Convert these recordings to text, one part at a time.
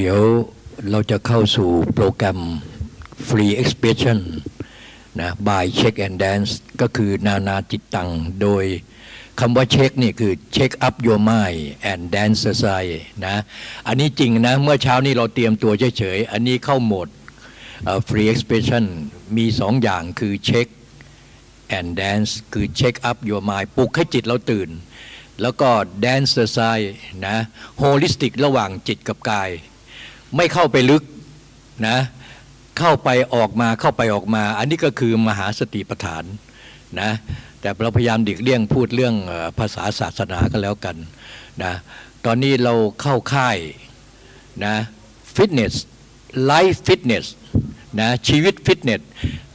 เดี๋ยวเราจะเข้าสู่โปรแกรม Free Expression นะ by Check and Dance ก็คือนานาจิตตัง โดยคำว่าเช็คนี่คือ Check up your mind and dance aside นะ อันนี้จริงนะ เมื่อเช้านี้เราเตรียมตัวเฉยๆ อันนี้เข้าโหมด Free Expression มีสองอย่างคือ Check and Dance คือ Check up your mind ปลุกให้จิตเราตื่น แล้วก็ Dancercise นะ Holistic ระหว่างจิตกับกาย ไม่เข้าไปลึกนะเข้าไปออกมาเข้าไปออกมา อันนี้ก็คือมหาสติปัฏฐานนะแต่เราพยายามหลีกเลี่ยงพูดเรื่องภาษาศาสนาก็แล้วกันนะตอนนี้เราเข้าค่ายนะ fitness life fitness นะชีวิตฟิตเนส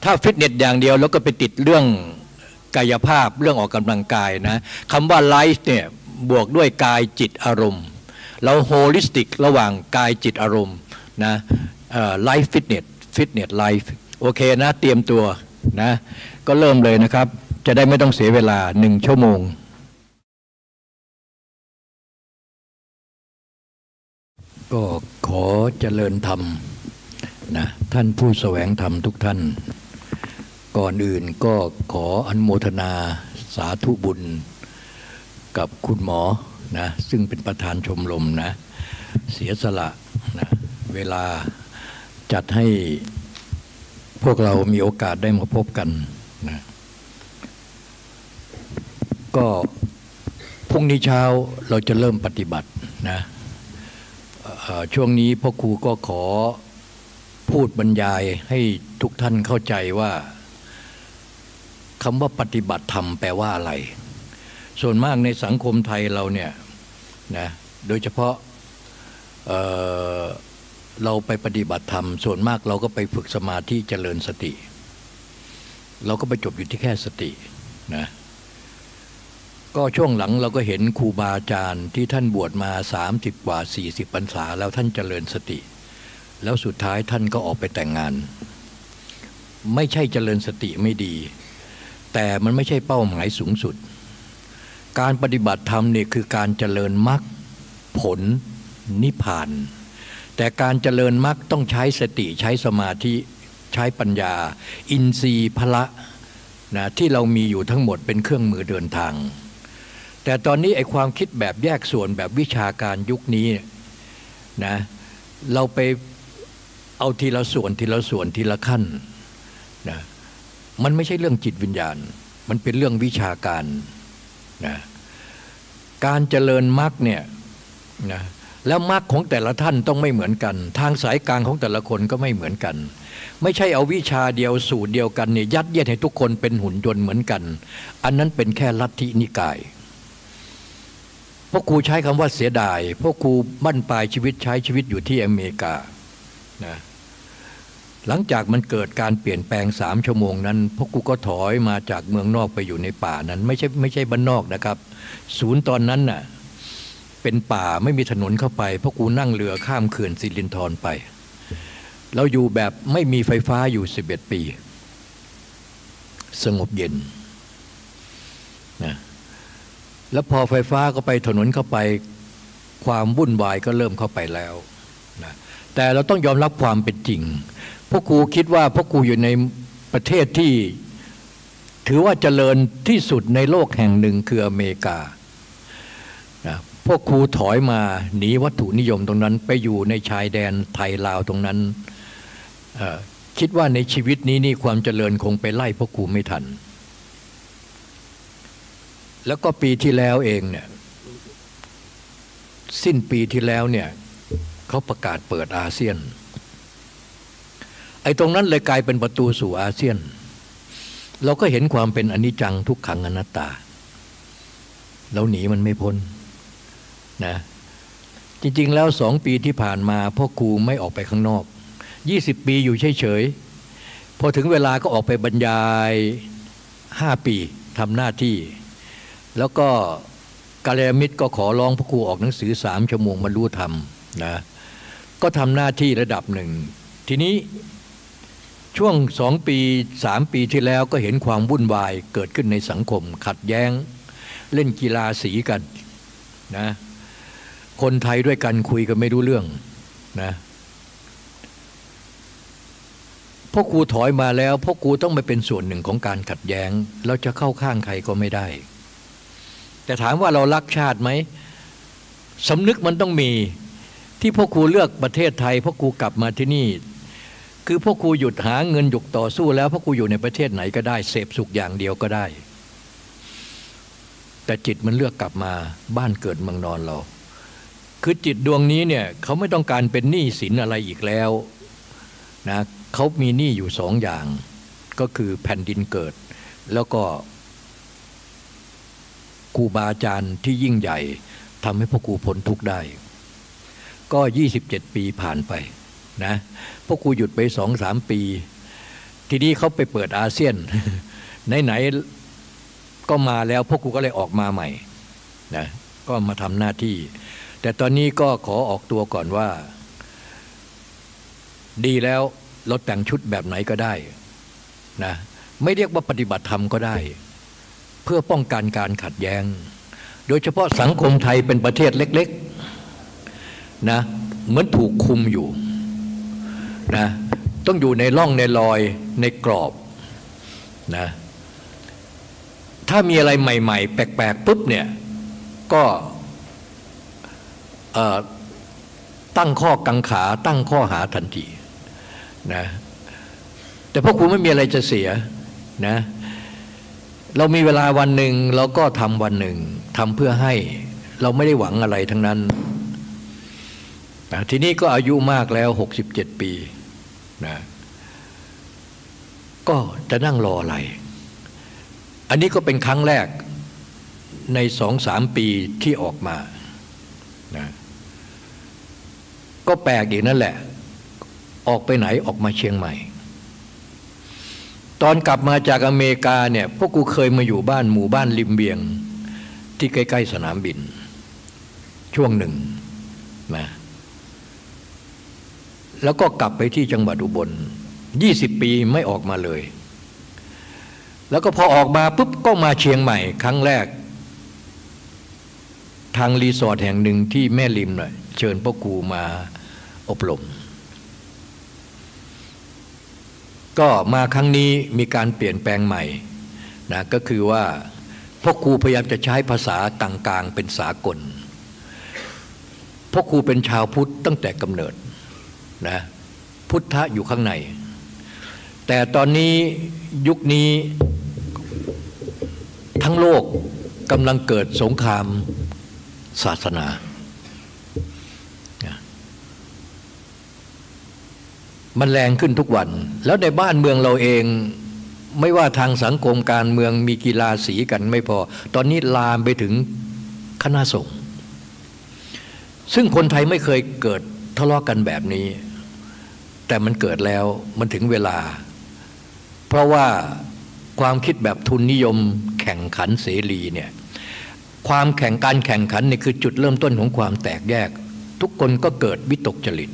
ถ้าฟิตเนสอย่างเดียวแล้วก็ไปติดเรื่องกายภาพเรื่องออกกำลังกายนะคำว่า life เนี่ยบวกด้วยกายจิตอารมณ์ เรา holistic ระหว่างกายจิตอารมณ์นะ life fitness fitness life โอเคนะ เตรียมตัวนะ ก็เริ่มเลยนะครับ จะได้ไม่ต้องเสียเวลาหนึ่งชั่วโมง ก็ขอเจริญธรรมนะท่านผู้แสวงธรรมทุกท่าน ก่อนอื่นก็ขออนุโมทนาสาธุบุญ กับคุณหมอ นะซึ่งเป็นประธานชมรมนะเสียสละนะเวลาจัดให้พวกเรามีโอกาสได้มาพบกันนะก็พรุ่งนี้เช้าเราจะเริ่มปฏิบัตินะช่วงนี้พ่อครูก็ขอพูดบรรยายให้ทุกท่านเข้าใจว่าคำว่าปฏิบัติธรรมแปลว่าอะไร ส่วนมากในสังคมไทยเราเนี่ย นะโดยเฉพาะเเราไปปฏิบัติธรรม ส่วนมากเราก็ไปฝึกสมาธิเจริญสติ เราก็ไปจบอยู่ที่แค่สตินะก็ช่วงหลังเราก็เห็นครูบาอาจารย์ที่ท่านบวชมา 30 กว่า 40พรรษา แล้วท่านเจริญสติ แล้วสุดท้ายท่านก็ออกไปแต่งงาน ไม่ใช่เจริญสติไม่ดี แต่มันไม่ใช่เป้าหมายสูงสุด การปฏิบัติธรรมเนี่ยคือการเจริญมรรคผลนิพพาน แต่การเจริญมรรคต้องใช้สติใช้สมาธิใช้ปัญญา อินทรีย์พละนะที่เรามีอยู่ทั้งหมดเป็นเครื่องมือเดินทาง แต่ตอนนี้ไอ้ความคิดแบบแยกส่วนแบบวิชาการยุคนี้นะเราไปเอาทีละส่วนทีละส่วนทีละขั้นนะมันไม่ใช่เรื่องจิตวิญญาณ มันเป็นเรื่องวิชาการ นะการเจริญมรรคเนี่ยนะแล้วมรรคของแต่ละท่านต้องไม่เหมือนกัน ทางสายกลางของแต่ละคนก็ไม่เหมือนกัน ไม่ใช่เอาวิชาเดียวสูตรเดียวกันเนี่ยยัดเยียดให้ทุกคนเป็นหุ่นยนต์เหมือนกัน อันนั้นเป็นแค่ลัทธินิกายพราะครูใช้คำว่าเสียดายพราะครูบั้นปลายชีวิตใช้ชีวิตอยู่ที่อเมริกานะ หลังจากมันเกิดการเปลี่ยนแปลงสามชั่วโมงนั้นพวกกูก็ถอยมาจากเมืองนอกไปอยู่ในป่านั้น ไม่ใช่ไม่ใช่บ้านนอกนะครับ ศูนย์ตอนนั้นน่ะเป็นป่าไม่มีถนนเข้าไปพวกกูนั่งเรือข้ามเขื่อนสิรินธรไป เราอยู่แบบไม่มีไฟฟ้าอยู่สิบเอ็ดปี สงบเย็นนะแล้วพอไฟฟ้าก็ไปถนนเข้าไปความวุ่นวายก็เริ่มเข้าไปแล้วนะแต่เราต้องยอมรับความเป็นจริง พวกครูคิดว่าพวกครูอยู่ในประเทศที่ ถือว่าเจริญที่สุดในโลกแห่งหนึ่งคืออเมริกานะพวกครูถอยมาหนีวัตถุนิยมตรงนั้น ไปอยู่ในชายแดนไทยลาวตรงนั้น คิดว่าในชีวิตนี้นี่ความเจริญคงไปไล่พวกครูไม่ทัน แล้วก็ปีที่แล้วเองเนี่ยสิ้นปีที่แล้วเนี่ยเขาประกาศเปิดอาเซียน ไอ้ตรงนั้นเลยกลายเป็นประตูสู่อาเซียน เราก็เห็นความเป็นอนิจจังทุกขังอนัตตา เราหนีมันไม่พ้นนะจริงๆแล้วสองปีที่ผ่านมาพ่อครูไม่ออกไปข้างนอกยี่สิบปีอยู่เฉยๆพอถึงเวลาก็ออกไปบรรยายห้าปีทำหน้าที่ แล้วก็กาเลมิตรก็ขอร้องพระครูออกหนังสือสามชั่วโมงมารู้ธรรมนะก็ทำหน้าที่ระดับหนึ่ง ทีนี้ ช่วงสองปีสามปีที่แล้วก็เห็นความวุ่นวายเกิดขึ้นในสังคม ขัดแย้ง เล่นกีฬาสีกันนะคนไทยด้วยกันคุยกันไม่รู้เรื่องนะพ่อครูถอยมาแล้วพ่อครูต้องไปเป็นส่วนหนึ่งของการขัดแย้ง เราจะเข้าข้างใครก็ไม่ได้ แต่ถามว่าเรารักชาติไหมสำนึกมันต้องมีที่พ่อครูเลือกประเทศไทยพ่อครูกลับมาที่นี่ คือพ่อครูหยุดหาเงินหยุดต่อสู้แล้วพ่อครูอยู่ในประเทศไหนก็ได้เสพสุขอย่างเดียวก็ได้ แต่จิตมันเลือกกลับมาบ้านเกิดเมืองนอนเรา คือจิตดวงนี้เนี่ยเขาไม่ต้องการเป็นหนี้สินอะไรอีกแล้วนะเขามีหนี้อยู่สองอย่าง ก็คือแผ่นดินเกิด แล้วก็ครูบาอาจารย์ที่ยิ่งใหญ่ทำให้พ่อครูพ้นทุกข์ได้ ก็ 27 ปีผ่านไปนะ พ่อครูหยุดไปสองสามปี ทีนี้เขาไปเปิดอาเซียน ไหนๆก็มาแล้วพ่อครูก็เลยออกมาใหม่นะก็มาทำหน้าที่ แต่ตอนนี้ก็ขอออกตัวก่อนว่า ดีแล้วเราแต่งชุดแบบไหนก็ได้นะไม่เรียกว่าปฏิบัติธรรมก็ได้ เพื่อป้องกันการขัดแย้ง โดยเฉพาะสังคมไทยเป็นประเทศเล็ก ๆนะเหมือนถูกคุมอยู่ นะต้องอยู่ในร่องในรอยในกรอบนะถ้ามีอะไรใหม่ ๆ แปลกๆปุ๊บเนี่ยก็ตั้งข้อกังขาตั้งข้อหาทันทีนะแต่พ่อครูไม่มีอะไรจะเสียนะเรามีเวลาวันหนึ่งเราก็ทำวันหนึ่งทำเพื่อให้เราไม่ได้หวังอะไรทั้งนั้น นะทีนี้ก็อายุมากแล้ว 67 ปีนะก็จะนั่งรออะไร อันนี้ก็เป็นครั้งแรกในสองสามปีที่ออกมานะก็แปลกอีกนั่นแหละ ออกไปไหนออกมาเชียงใหม่ ตอนกลับมาจากอเมริกาเนี่ยพวกกูเคยมาอยู่บ้านหมู่บ้านริมเบียง ที่ใกล้ ๆ สนามบิน ช่วงหนึ่งนะ แล้วก็กลับไปที่จังหวัดอุบลยี่สิบปีไม่ออกมาเลย แล้วก็พอออกมาปุ๊บก็มาเชียงใหม่ ครั้งแรก ทางรีสอร์ทแห่งหนึ่งที่แม่ริมเน่ยเชิญพ่อครูมาอบรม ก็มาครั้งนี้มีการเปลี่ยนแปลงใหม่นะก็คือว่าพ่อครูพยายามจะใช้ภาษากลางๆเป็นสากลพ่อครูเป็นชาวพุทธตั้งแต่กำเนิด นะพุทธะอยู่ข้างใน แต่ตอนนี้ยุคนี้ทั้งโลกกำลังเกิดสงครามศาสนา มันแรงขึ้นทุกวัน แล้วในบ้านเมืองเราเองไม่ว่าทางสังคมการเมืองมีกีฬาสีกันไม่พอ ตอนนี้ลามไปถึงคณะสงฆ์ซึ่งคนไทยไม่เคยเกิดทะเลาะกันแบบนี้ แต่มันเกิดแล้วมันถึงเวลา เพราะว่าความคิดแบบทุนนิยมแข่งขันเสรีเนี่ยความแข่งการแข่งขันนี่คือจุดเริ่มต้นของความแตกแยก ทุกคนก็เกิดวิตกจริต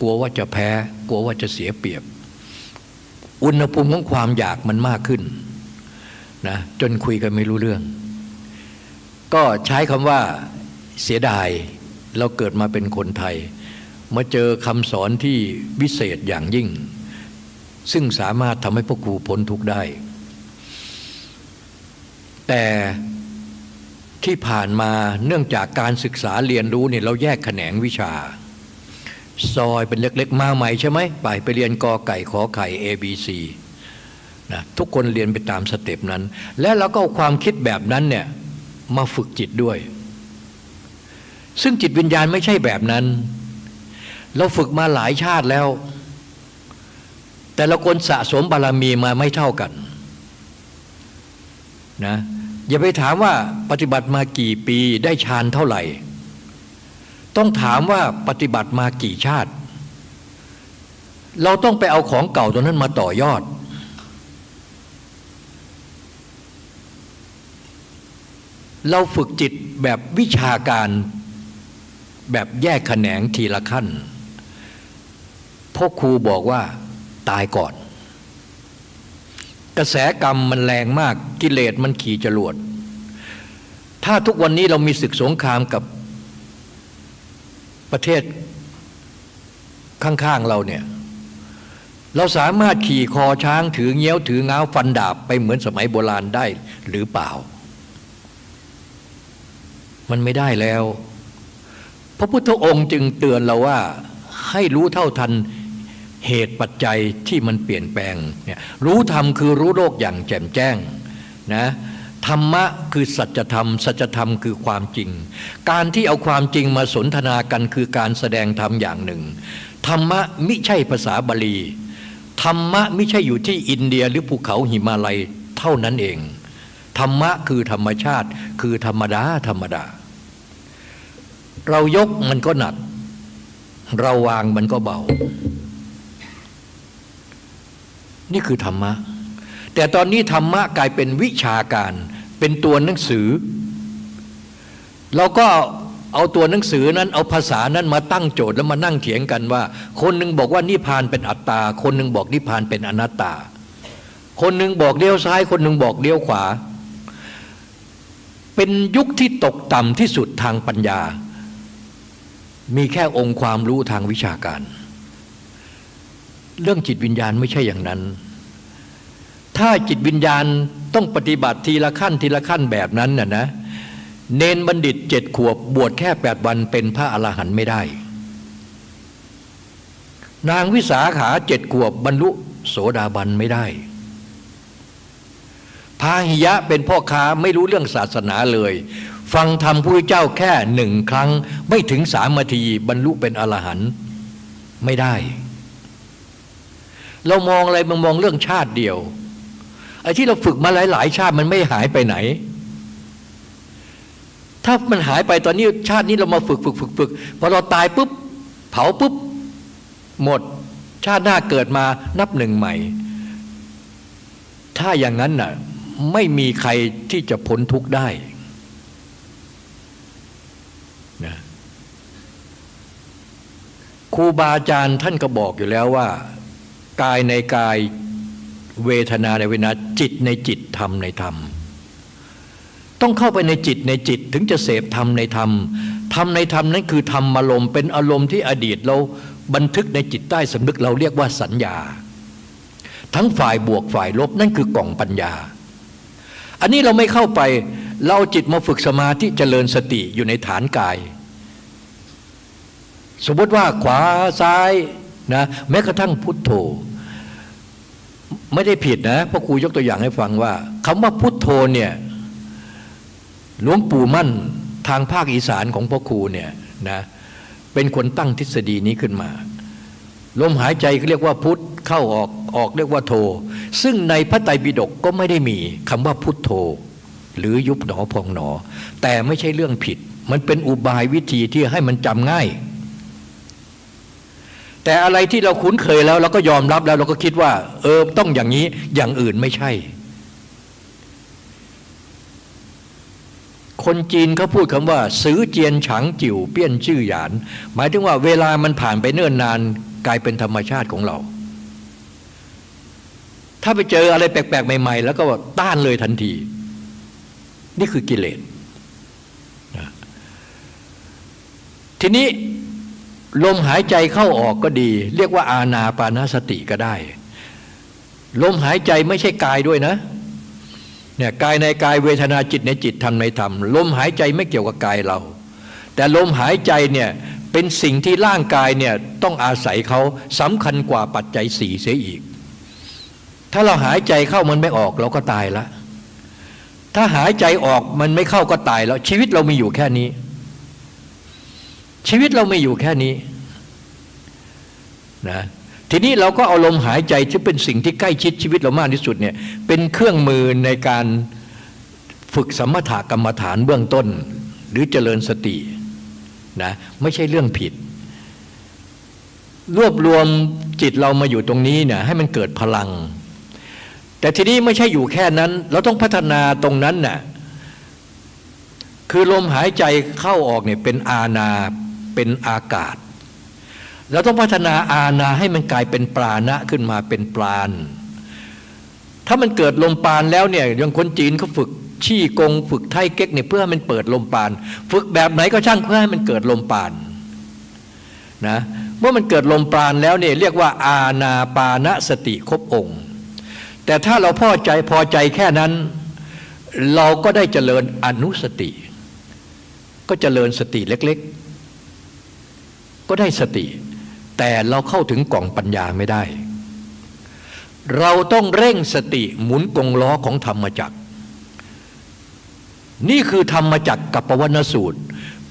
กลัวว่าจะแพ้ กลัวว่าจะเสียเปรียบ อุณหภูมิของความอยากมันมากขึ้นนะจนคุยกันไม่รู้เรื่อง ก็ใช้คำว่าเสียดายเราเกิดมาเป็นคนไทย มาเจอคำสอนที่วิเศษอย่างยิ่ง ซึ่งสามารถทำให้พวกครูพ้นทุกข์ได้ แต่ที่ผ่านมาเนื่องจากการศึกษาเรียนรู้เนี่ยเราแยกแขนงวิชา ซอยเป็นเล็กๆ มาใหม่ใช่ไหมไปไปเรียนกอไก่ขอไข่ A B C นะทุกคนเรียนไปตามสเต็ปนั้น และเราก็เอาความคิดแบบนั้นเนี่ยมาฝึกจิตด้วย ซึ่งจิตวิญญาณไม่ใช่แบบนั้น เราฝึกมาหลายชาติแล้ว แต่ละคนสะสมบารรมีมาไม่เท่ากันนะอย่าไปถามว่าปฏิบัติมากี่ปีได้ฌานเท่าไหร่ ต้องถามว่าปฏิบัติมากี่ชาติ เราต้องไปเอาของเก่าตัวนั้นมาต่อยอด เราฝึกจิตแบบวิชาการแบบแยกแขนงทีละขั้น พ่อครูบอกว่าตายก่อน กระแสกรรมมันแรงมากกิเลสมันขี่จรวด ถ้าทุกวันนี้เรามีศึกสงครามกับประเทศข้างๆเราเนี่ยเราสามารถขี่คอช้างถือเงี้ยวถือเงาฟันดาบไปเหมือนสมัยโบราณได้หรือเปล่า มันไม่ได้แล้ว พระพุทธองค์จึงเตือนเราว่าให้รู้เท่าทัน เหตุปัจจัยที่มันเปลี่ยนแปลงเนี่ยรู้ธรรมคือรู้โลกอย่างแจ่มแจ้งนะธรรมะคือสัจธรรม สัจธรรมคือความจริง การที่เอาความจริงมาสนทนากันคือการแสดงธรรมอย่างหนึ่ง ธรรมะไมิใช่ภาษาบาลี ธรรมะไม่ใช่อยู่ที่อินเดียหรือภูเขาหิมาลัยเท่านั้นเอง ธรรมะคือธรรมชาติ คือธรรมดาธรรมดา เรายกมันก็หนัก เราวางมันก็เบา นี่คือธรรมะ แต่ตอนนี้ธรรมะกลายเป็นวิชาการ เป็นตัวหนังสือ เราก็เอาตัวหนังสือนั้นเอาภาษานั้นมาตั้งโจทย์แล้วมานั่งเถียงกันว่า คนหนึ่งบอกว่านิพานเป็นอัตตา คนหนึ่งบอกนิพานเป็นอนัตตา คนหนึ่งบอกเลี้ยวซ้าย คนหนึ่งบอกเลี้ยวขวา เป็นยุคที่ตกต่ำที่สุดทางปัญญา มีแค่องค์ความรู้ทางวิชาการ เรื่องจิตวิญญาณไม่ใช่อย่างนั้น ถ้าจิตวิญญาณต้องปฏิบัติทีละขั้นทีละขั้นแบบนั้นน่ะนะ เนนบัณฑิตเจ็ดขวบบวชแค่แปดวันเป็นพระอรหันต์ไม่ได้ นางวิสาขาเจ็ดขวบบรรลุโสดาบันไม่ได้พาหิยะเป็นพ่อค้าไม่รู้เรื่องศาสนาเลย ฟังธรรมพระเจ้าแค่หนึ่งครั้ง ไม่ถึงสามนาทีบรรลุเป็นอรหันต์ไม่ได้ เรามองอะไรมันมองเรื่องชาติเดียว ไอ้ที่เราฝึกมาหลาย ๆ ชาติมันไม่หายไปไหน ถ้ามันหายไปตอนนี้ชาตินี้เรามาฝึกฝึกฝึกฝึกพอเราตายปุ๊บเผาปุ๊บหมดชาติหน้าเกิดมานับหนึ่งใหม่ ถ้าอย่างนั้นน่ะไม่มีใครที่จะพ้นทุกข์ได้นะครูบาอาจารย์ท่านก็บอกอยู่แล้วว่า กายในกาย เวทนาในเวทนาจิตในจิตธรรมในธรรม ต้องเข้าไปในจิตในจิตถึงจะเสพธรรมในธรรมธรรมในธรรมนั้นคือธรรมอารมณ์เป็นอารมณ์ที่อดีตเราบันทึกในจิตใต้สำนึกเราเรียกว่าสัญญา ทั้งฝ่ายบวกฝ่ายลบนั่นคือกล่องปัญญา อันนี้เราไม่เข้าไปเราจิตมาฝึกสมาธิเจริญสติอยู่ในฐานกาย สมมติว่าขวาซ้ายนะแม้กระทั่งพุทโธ ไม่ได้ผิดนะพ่อครูยกตัวอย่างให้ฟังว่าคำว่าพุทโธเนี่ยหลวงปู่มั่นทางภาคอีสานของพ่อครูเนี่ยนะเป็นคนตั้งทฤษฎีนี้ขึ้นมา ลมหายใจเรียกว่าพุทธเข้าออกออกเรียกว่าโท ซึ่งในพระไตรปิฎกก็ไม่ได้มีคำว่าพุทโธ หรือยุบหนอพองหนอ แต่ไม่ใช่เรื่องผิด มันเป็นอุบายวิธีที่ให้มันจำง่าย แต่อะไรที่เราคุ้นเคยแล้วเราก็ยอมรับแล้วเราก็คิดว่า เออต้องอย่างนี้อย่างอื่นไม่ใช่ คนจีนเขาพูดคำว่า ซื้อเจียนฉังจิ๋วเปี้ยนชื่อหยาน หมายถึงว่าเวลามันผ่านไปเนิ่นนานกลายเป็นธรรมชาติของเรา ถ้าไปเจออะไรแปลกๆ ใหม่ ๆ แล้วก็ต้านเลยทันที นี่คือกิเลสทีนี้ ลมหายใจเข้าออกก็ดี เรียกว่าอาณาปานาสติก็ได้ ลมหายใจไม่ใช่กายด้วยนะเนี่ยกายในกายเวทนาจิตในจิตธรรมในธรรม ลมหายใจไม่เกี่ยวกับกายเรา แต่ลมหายใจเนี่ยเป็นสิ่งที่ร่างกายเนี่ยต้องอาศัยเขาสำคัญกว่าปัจจัยสี่เสียอีก ถ้าเราหายใจเข้ามันไม่ออกเราก็ตายละ ถ้าหายใจออกมันไม่เข้าก็ตายแล้วชีวิตเรามีอยู่แค่นี้ ชีวิตเราไม่อยู่แค่นี้นะทีนี้เราก็เอาลมหายใจที่เป็นสิ่งที่ใกล้ชิดชีวิตเรามากที่สุดเนี่ยเป็นเครื่องมือในการฝึกสมถกรรมฐานเบื้องต้น หรือเจริญสตินะไม่ใช่เรื่องผิด รวบรวมจิตเรามาอยู่ตรงนี้เนี่ยให้มันเกิดพลัง แต่ทีนี้ไม่ใช่อยู่แค่นั้น เราต้องพัฒนาตรงนั้นน่ะคือลมหายใจเข้าออกเนี่ยเป็นอาณา เป็นอากาศเราต้องพัฒนาอาณาให้มันกลายเป็นปราณะขึ้นมาเป็นปราณ ถ้ามันเกิดลมปานแล้วเนี่ยอย่างคนจีนเขาฝึกชี้กงฝึกไทเก๊กเนี่ยเพื่อให้มันเปิดลมปาน ฝึกแบบไหนก็ช่างเพื่อให้มันเกิดลมปานนะเมื่อมันเกิดลมปราณแล้วเนี่ยเรียกว่าอาณาปานสติครบองค์ แต่ถ้าเราพอใจพอใจแค่นั้น เราก็ได้เจริญอนุสติ ก็เจริญสติเล็กๆ ก็ได้สติ แต่เราเข้าถึงกล่องปัญญาไม่ได้ เราต้องเร่งสติหมุนกงล้อของธรรมจักร นี่คือธรรมจักรกับปวนสูตร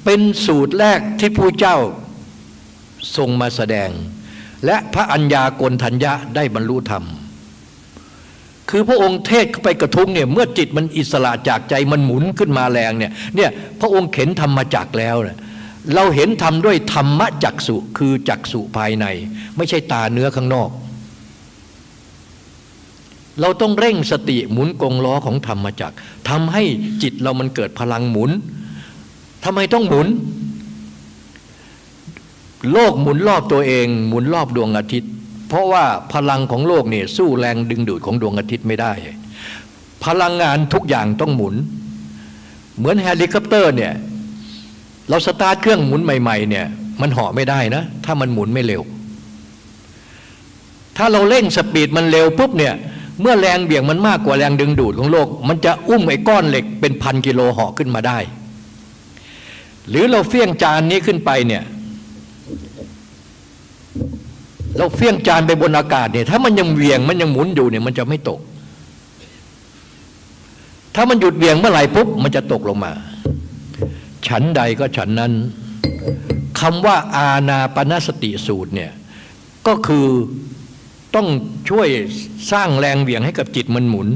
เป็นสูตรแรกที่ผู้เจ้าทรงมาแสดง และพระัญญากลทัญญะได้บรรลุธรรมคือพระองค์เทศเข้าไปกระทุ้งเนี่ยเมื่อจิตมันอิสระจากใจมันหมุนขึ้นมาแรงเนี่ยเนี่ยพระองค์เข็นธรรมจักแล้วเนี่ย เราเห็นธรรมด้วยธรรมจักสุคือจักสุภายใน ไม่ใช่ตาเนื้อข้างนอก เราต้องเร่งสติหมุนกงล้อของธรรมจักทำให้จิตเรามันเกิดพลังหมุนทำไมต้องหมุน โลกหมุนรอบตัวเอง หมุนรอบดวงอาทิตย์ เพราะว่าพลังของโลกเนี่ยสู้แรงดึงดูดของดวงอาทิตย์ไม่ได้ พลังงานทุกอย่างต้องหมุน เหมือนเฮลิคอปเตอร์เนี่ย เราสตาร์ทเครื่องหมุนใหม่ ๆ เนี่ย มันเหาะไม่ได้นะ ถ้ามันหมุนไม่เร็ว ถ้าเราเร่ง speed มันเร็วปุ๊บเนี่ยเมื่อแรงเบี่ยงมันมากกว่าแรงดึงดูดของโลก มันจะอุ้มไอ้ก้อนเหล็กเป็นพันกิโลเหาะขึ้นมาได้ หรือเราเหวี่ยงจานนี้ขึ้นไปเนี่ยเราเฟี้ยงจานไปบนอากาศเนี่ยถ้ามันยังเวียงมันยังหมุนอยู่เนี่ยมันจะไม่ตก ถ้ามันหยุดเวียงเมื่อไหร่ปุ๊บมันจะตกลงมา ฉันใดก็ฉันนั้นคำว่าอาณาปณสติสูตรเนี่ยก็คือต้องช่วยสร้างแรงเวียงให้กับจิตมันหมุน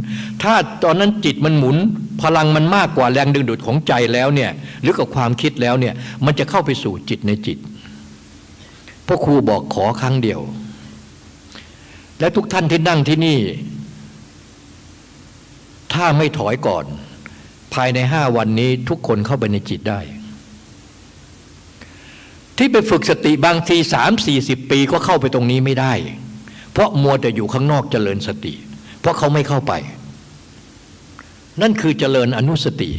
ถ้าตอนนั้นจิตมันหมุน พลังมันมากกว่าแรงดึงดูดของใจแล้วเนี่ยหรือกับความคิดแล้วเนี่ยมันจะเข้าไปสู่จิตในจิตพ่อครูบอกขอครั้งเดียว และทุกท่านที่นั่งที่นี่ ถ้าไม่ถอยก่อนายในห้าวันนี้ทุกคนเข้าไปในจิตได้ ที่ไปฝึกสติบางทีสามสี่สิบปีก็เข้าไปตรงนี้ไม่ได้ เพราะมัวแต่อยู่ข้างนอกเจริญสติ เพราะเขาไม่เข้าไป นั่นคือเจริญอนุสติ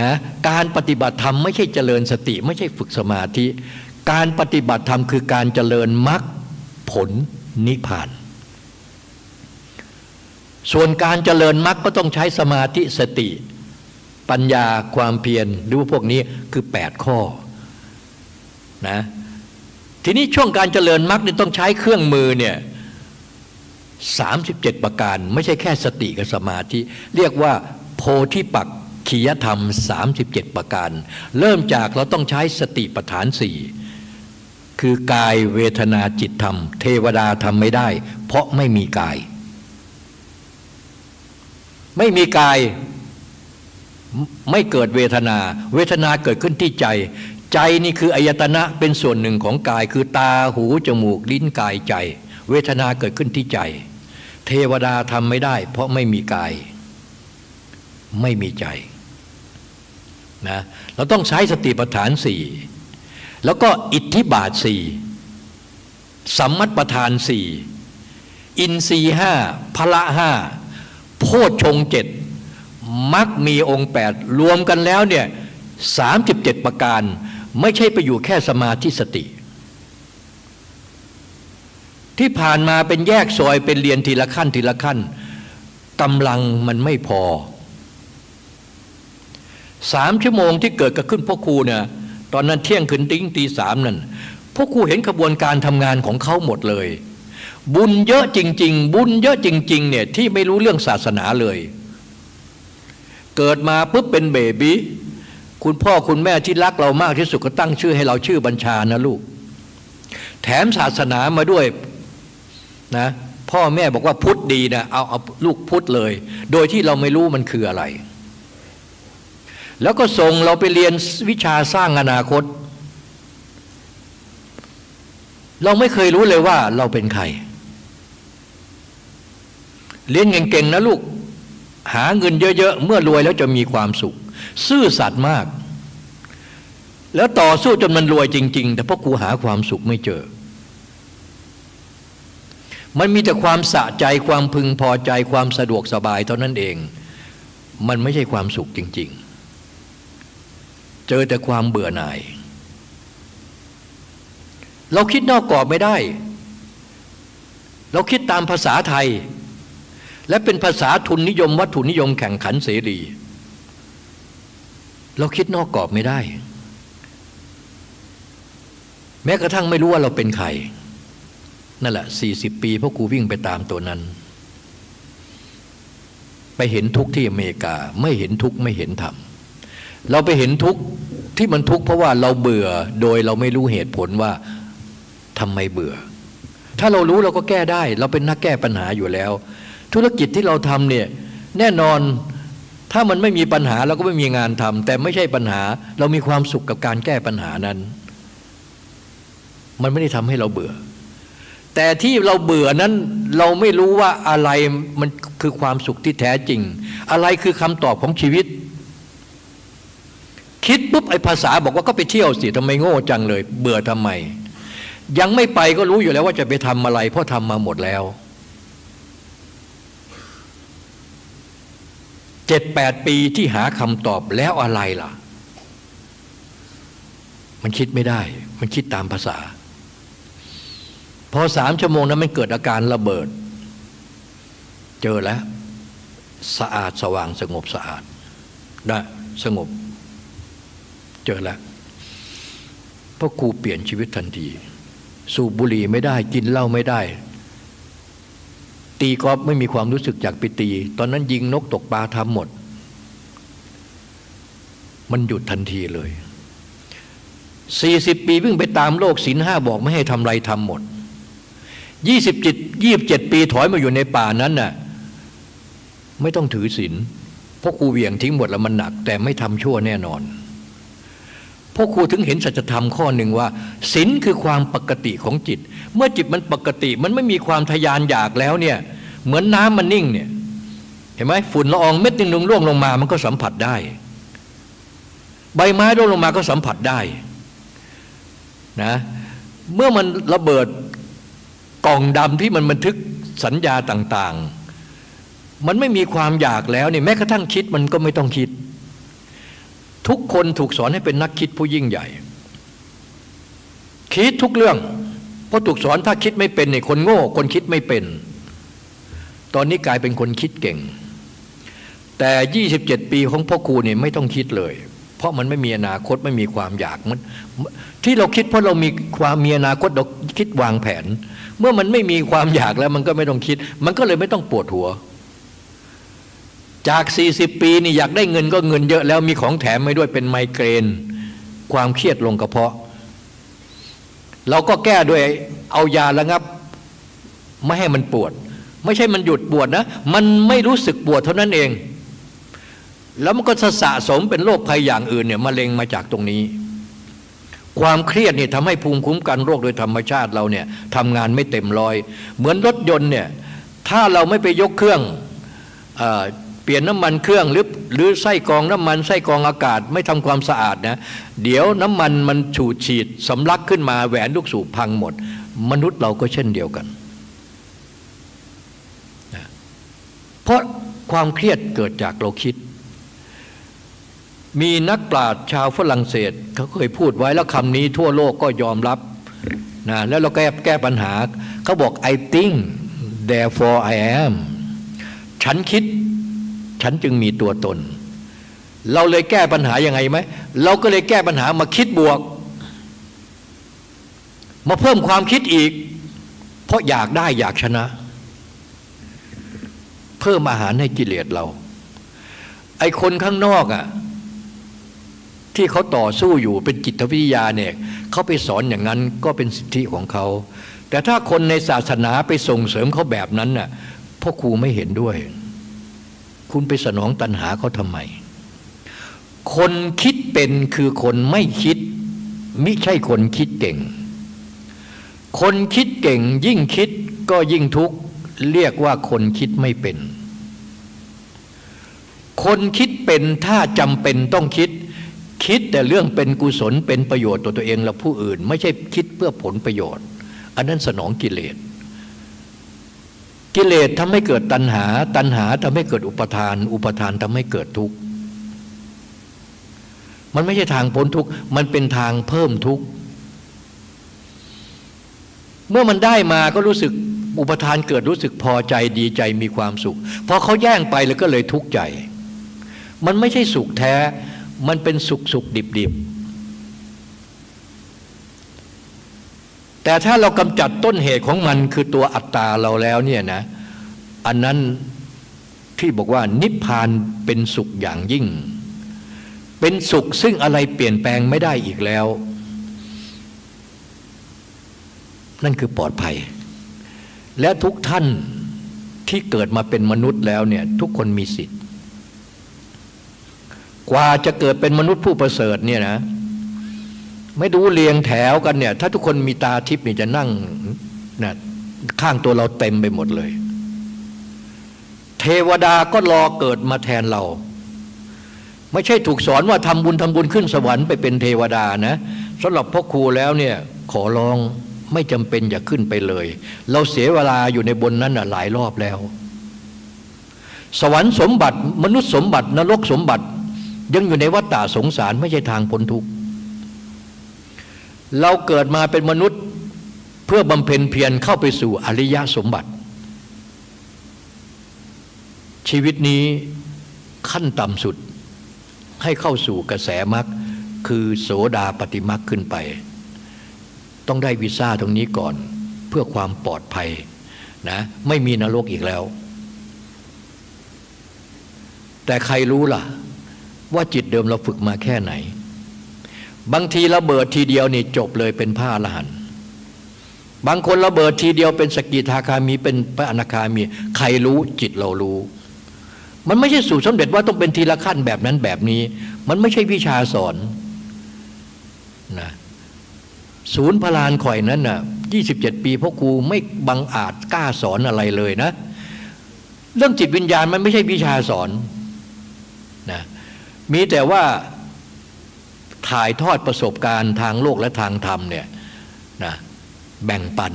นะการปฏิบัติธรรมไม่ใช่เจริญสติ ไม่ใช่ฝึกสมาธิ การปฏิบัติธรรมคือการเจริญมรรคผลนิพพาน ส่วนการเจริญมรรคก็ต้องใช้สมาธิสติ ปัญญาความเพียรหรือพวกนี้คือ 8 ข้อนะทีนี้ช่วงการเจริญมรรคนี่ต้องใช้เครื่องมือเนี่ยสาประการ ไม่ใช่แค่สติกับสมาธิ เรียกว่าโพธิปักขียธรรม 37 ประการ เริ่มจากเราต้องใช้สติปัฏฐานสี่คือกายเวทนาจิตธรรม เทวดาทำไม่ได้ เพราะไม่มีกาย ไม่มีกาย ไม่เกิดเวทนา เวทนาเกิดขึ้นที่ใจ ใจนี่คืออายตนะเป็นส่วนหนึ่งของกาย คือตาหูจมูกลิ้นกายใจ เวทนาเกิดขึ้นที่ใจ เทวดาทำไม่ได้ เพราะไม่มีกาย ไม่มีใจนะเราต้องใช้สติปัฏฐานสี่แล้วก็อิทธิบาทสี่สัมมัตประธานสี่อินทรีห้าพละห้าโพชฌงเจ็ด มักมีองค์แปดรวมกันแล้วเนี่ยสามสิบเจ็ดประการ ไม่ใช่ไปอยู่แค่สมาธิสติ ที่ผ่านมาเป็นแยกซอยเป็นเรียนทีละขั้นทีละขั้นกำลังมันไม่พอสามชั่วโมงที่เกิดกับขึ้นพ่อครูเนี่ยตอนนั้นเที่ยงคืนติ้งตีสามนั่นพวกครูเห็นขบวนการทำงานของเขาหมดเลย บุญเยอะจริง ๆ บุญเยอะจริงๆเนี่ยที่ไม่รู้เรื่องศาสนาเลย เกิดมาปุ๊บเป็นเบบีคุณพ่อคุณแม่ที่รักเรามากที่สุดก็ตั้งชื่อให้เราชื่อบัญชานะลูก แถมศาสนามาด้วยนะพ่อแม่บอกว่าพุทธดีนะเอาเอาลูกพุทธเลย โดยที่เราไม่รู้มันคืออะไร แล้วก็ส่งเราไปเรียนวิชาสร้างอนาคต เราไม่เคยรู้เลยว่าเราเป็นใคร เรียนเก่งๆนะลูก หาเงินเยอะ ๆ เมื่อรวยแล้วจะมีความสุข ซื่อสัตย์มาก แล้วต่อสู้จนมันรวยจริง ๆ แต่พ่อครูหาความสุขไม่เจอ มันมีแต่ความสะใจความพึงพอใจความสะดวกสบายเท่านั้นเอง มันไม่ใช่ความสุขจริง ๆ เจอแต่ความเบื่อหน่าย เราคิดนอกกรอบไม่ได้ เราคิดตามภาษาไทย และเป็นภาษาทุนนิยมวัตถุนิยมแข่งขันเสรี เราคิดนอกกรอบไม่ได้ แม้กระทั่งไม่รู้ว่าเราเป็นใคร นั่นแหละสี่สิบปีพ่อครูวิ่งไปตามตัวนั้น ไปเห็นทุกที่อเมริกาไม่เห็นทุกไม่เห็นธรรมเราไปเห็นทุกที่มันทุกเพราะว่าเราเบื่อโดยเราไม่รู้เหตุผลว่าทำไมเบื่อ ถ้าเรารู้เราก็แก้ได้ เราเป็นนักแก้ปัญหาอยู่แล้ว ธุรกิจที่เราทำเนี่ยแน่นอนถ้ามันไม่มีปัญหาเราก็ไม่มีงานทำแต่ไม่ใช่ปัญหา เรามีความสุขกับการแก้ปัญหานั้น มันไม่ได้ทำให้เราเบื่อ แต่ที่เราเบื่อนั้นเราไม่รู้ว่าอะไรมันคือความสุขที่แท้จริง อะไรคือคำตอบของชีวิต คิดปุ๊บไอ้ภาษาบอกว่าก็ไปเที่ยวสิทำไมโง่จังเลย เบื่อทำไม ยังไม่ไปก็รู้อยู่แล้วว่าจะไปทำอะไร เพราะทำมาหมดแล้ว เจ็ดแปดปีที่หาคำตอบแล้วอะไรล่ะ มันคิดไม่ได้ มันคิดตามภาษา พอสามชั่วโมงนั้นมันเกิดอาการระเบิด เจอแล้ว สะอาดสว่างสงบสะอาด ได้สงบ เจอแล้วพราะครูเปลี่ยนชีวิตทันที สูบบุหรี่ไม่ได้กินเหล้าไม่ได้ ตีกอล์ฟไม่มีความรู้สึกอยากไปตี ตอนนั้นยิงนกตกปลาทำหมด มันหยุดทันทีเลยสี่สิบปีเพิ่งไปตามโลกศีลห้าบอกไม่ให้ทำไรทำหมดยี่สิบจิตยี่บเจ็ดปีถอยมาอยู่ในป่านั้นน่ะ ไม่ต้องถือศีลเพราะครูเวียงทิ้งหมดแล้วมันหนัก แต่ไม่ทำชั่วแน่นอนพราะครูถึงเห็นสัจธรรมข้อหนึ่งว่าศีลคือความปกติของจิต เมื่อจิตมันปกติ มันไม่มีความทยานอยากแล้วเนี่ย เหมือนน้ำมันนิ่งเนี่ย เห็นไหมฝุ่นละอองเม็ดนึ่งร่วงลงมา มันก็สัมผัสได้ ใบไม้ร่วงลงมาก็สัมผัสได้นะเมื่อมันระเบิดกล่องดำที่มันบันทึกสัญญาต่าง ๆ มันไม่มีความอยากแล้วนี่แม้กระทั่งคิดมันก็ไม่ต้องคิด ทุกคนถูกสอนให้เป็นนักคิดผู้ยิ่งใหญ่ คิดทุกเรื่อง เพราะถูกสอนถ้าคิดไม่เป็นเนี่ยคนโง่ คนคิดไม่เป็น ตอนนี้กลายเป็นคนคิดเก่ง แต่ 27 ปีของพ่อครูเนี่ยไม่ต้องคิดเลย เพราะมันไม่มีอนาคตไม่มีความอยากมันที่เราคิดเพราะเรามีความมีอนาคตเราคิดวางแผน เมื่อมันไม่มีความอยากแล้วมันก็ไม่ต้องคิด มันก็เลยไม่ต้องปวดหัว จาก 40 ปีนี่อยากได้เงินก็เงินเยอะแล้วมีของแถมไม่ด้วยเป็นไมเกรน ความเครียดลงกระเพาะ เราก็แก้ด้วยเอายาระงับ ไม่ให้มันปวด ไม่ใช่มันหยุดปวดนะ มันไม่รู้สึกปวดเท่านั้นเอง แล้วมันก็สะสมเป็นโรคภัยอย่างอื่นเนี่ยมะเร็งมาจากตรงนี้ ความเครียดนี่ทำให้ภูมิคุ้มกันโรคโดยธรรมชาติเราเนี่ยทำงานไม่เต็มร้อย เหมือนรถยนต์เนี่ยถ้าเราไม่ไปยกเครื่อง ปลี่ยนน้ำมันเครื่องหรือหรือไส้กรองน้ำมันไส้กรองอากาศไม่ทำความสะอาดนะ เดี๋ยวน้ำมันมันฉูดฉีดสำลักขึ้นมาแหวนลูกสูบพังหมด มนุษย์เราก็เช่นเดียวกันนะเพราะความเครียดเกิดจากเราคิด มีนักปราชญ์ชาวฝรั่งเศสเขาเคยพูดไว้แล้วคำนี้ทั่วโลกก็ยอมรับนะแล้วเราแก้แก้ปัญหาเขาบอก I think therefore I am ฉันคิด ฉันจึงมีตัวตน เราเลยแก้ปัญหายังไงไหมเราก็เลยแก้ปัญหามาคิดบวก มาเพิ่มความคิดอีก เพราะอยากได้อยากชนะ เพิ่มอาหารให้กิเลสเรา ไอคนข้างนอกอะ่ะที่เขาต่อสู้อยู่เป็นจิตวิทยาเนี่ยเขาไปสอนอย่างนั้นก็เป็นสิทธิของเขาแต่ถ้าคนในศาสนาไปส่งเสริมเขาแบบนั้นน่ะพ่อครูไม่เห็นด้วย คุณไปสนองตัณหาเขาทำไม คนคิดเป็นคือคนไม่คิด มิใช่คนคิดเก่ง คนคิดเก่งยิ่งคิดก็ยิ่งทุกข์เรียกว่าคนคิดไม่เป็น คนคิดเป็นถ้าจำเป็นต้องคิด คิดแต่เรื่องเป็นกุศลเป็นประโยชน์ต่อตัวเองและผู้อื่น ไม่ใช่คิดเพื่อผลประโยชน์ อันนั้นสนองกิเลส กิเลสทำให้เกิดตัณหา ตัณหาทำให้เกิดอุปทาน อุปทานทำให้เกิดทุกข์ มันไม่ใช่ทางพ้นทุกข์ มันเป็นทางเพิ่มทุกข์ เมื่อมันได้มาก็รู้สึกอุปทานเกิดรู้สึกพอใจดีใจมีความสุข พอเขาแย่งไปแล้วก็เลยทุกข์ใจ มันไม่ใช่สุขแท้ มันเป็นสุขสุขดิบดิบ แต่ถ้าเรากำจัดต้นเหตุของมันคือตัวอัตตาเราแล้วเนี่ยนะ อันนั้นที่บอกว่านิพพานเป็นสุขอย่างยิ่ง เป็นสุขซึ่งอะไรเปลี่ยนแปลงไม่ได้อีกแล้ว นั่นคือปลอดภัย และทุกท่านที่เกิดมาเป็นมนุษย์แล้วเนี่ยทุกคนมีสิทธิ์ กว่าจะเกิดเป็นมนุษย์ผู้ประเสริฐเนี่ยนะ ไม่ดูเรียงแถวกันเนี่ย ถ้าทุกคนมีตาทิพย์นี่จะนั่งนะข้างตัวเราเต็มไปหมดเลย เทวดาก็รอเกิดมาแทนเรา ไม่ใช่ถูกสอนว่าทำบุญทำบุญขึ้นสวรรค์ไปเป็นเทวดานะสำหรับพ่อครูแล้วเนี่ยขอร้องไม่จำเป็นอย่าขึ้นไปเลย เราเสียเวลาอยู่ในบนนั้นหลายรอบแล้ว สวรรค์สมบัติ มนุษย์สมบัตินรกสมบัติ ยังอยู่ในวัฏฏะสงสารไม่ใช่ทางพ้นทุกข์ เราเกิดมาเป็นมนุษย์เพื่อบำเพ็ญเพียรเข้าไปสู่อริยสมบัติ ชีวิตนี้ขั้นต่ำสุดให้เข้าสู่กระแสมรรคคือโสดาปฏิมรรคขึ้นไป ต้องได้วีซ่าตรงนี้ก่อนเพื่อความปลอดภัยนะไม่มีนรกอีกแล้ว แต่ใครรู้ล่ะ ว่าจิตเดิมเราฝึกมาแค่ไหน บางทีระเบิดทีเดียวนี่จบเลยเป็นผ้าละหันบางคนระเบิดทีเดียวเป็นสกิทาคามีเป็นพระอนาคามี ใครรู้จิตเรารู้ มันไม่ใช่สูตรสำเร็จว่าต้องเป็นทีละขั้นแบบนั้นแบบนี้ มันไม่ใช่วิชาสอนนะศูนย์พลานข่อยนั้นน่ะยี่สิบเจ็ดปีพ่อครูไม่บังอาจกล้าสอนอะไรเลยนะ เรื่องจิตวิญญาณมันไม่ใช่วิชาสอนนะมีแต่ว่า ถ่ายทอดประสบการณ์ทางโลกและทางธรรมเนี่ยนะแบ่งปัน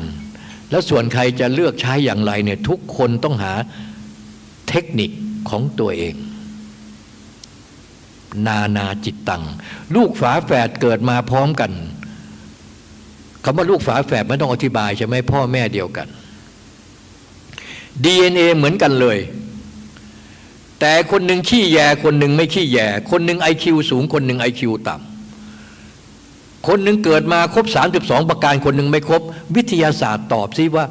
แล้วส่วนใครจะเลือกใช้อย่างไรเนี่ยทุกคนต้องหาเทคนิคของตัวเอง นานาจิตตัง ลูกฝาแฝดเกิดมาพร้อมกันคำว่าลูกฝาแฝดไม่ต้องอธิบายใช่ไหมพ่อแม่เดียวกัน DNA เหมือนกันเลย แต่คนหนึ่งขี้แย คนหนึ่งไม่ขี้แย คนหนึ่งไอคิวสูง คนหนึ่งไอคิวต่ำ คนหนึ่งเกิดมาครบ 32 ประการคนหนึ่งไม่ครบ วิทยาศาสตร์ตอบซิว่า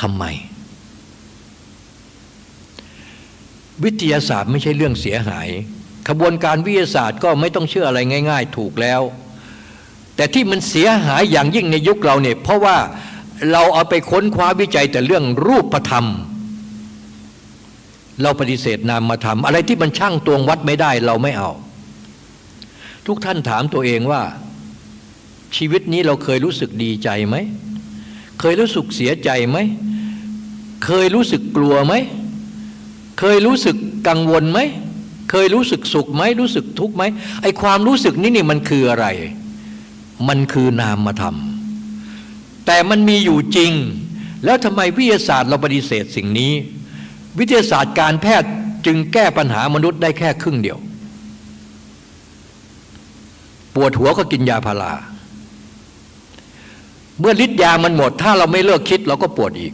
ทำไม วิทยาศาสตร์ไม่ใช่เรื่องเสียหายขบวนการวิทยาศาสตร์ก็ไม่ต้องเชื่ออะไรง่าย ๆ ถูกแล้ว แต่ที่มันเสียหายอย่างยิ่งในยุคเราเนี่ยเพราะว่าเราเอาไปค้นคว้าวิจัยแต่เรื่องรูปธรรม เราปฏิเสธนามธรรม อะไรที่มันช่างตวงวัดไม่ได้เราไม่เอา ทุกท่านถามตัวเองว่า ชีวิตนี้เราเคยรู้สึกดีใจไหม เคยรู้สึกเสียใจไหม เคยรู้สึกกลัวไหม เคยรู้สึกกังวลไหม เคยรู้สึกสุขไหม รู้สึกทุกข์ไหม ไอความรู้สึกนี้นี่มันคืออะไร มันคือนามธรรมแต่มันมีอยู่จริง แล้วทำไมวิทยาศาสตร์เราปฏิเสธสิ่งนี้ วิทยาศาสตร์การแพทย์จึงแก้ปัญหามนุษย์ได้แค่ครึ่งเดียว ปวดหัวก็กินยาพารา เมื่อฤทธิ์ยามันหมด ถ้าเราไม่เลิกคิด เราก็ปวดอีก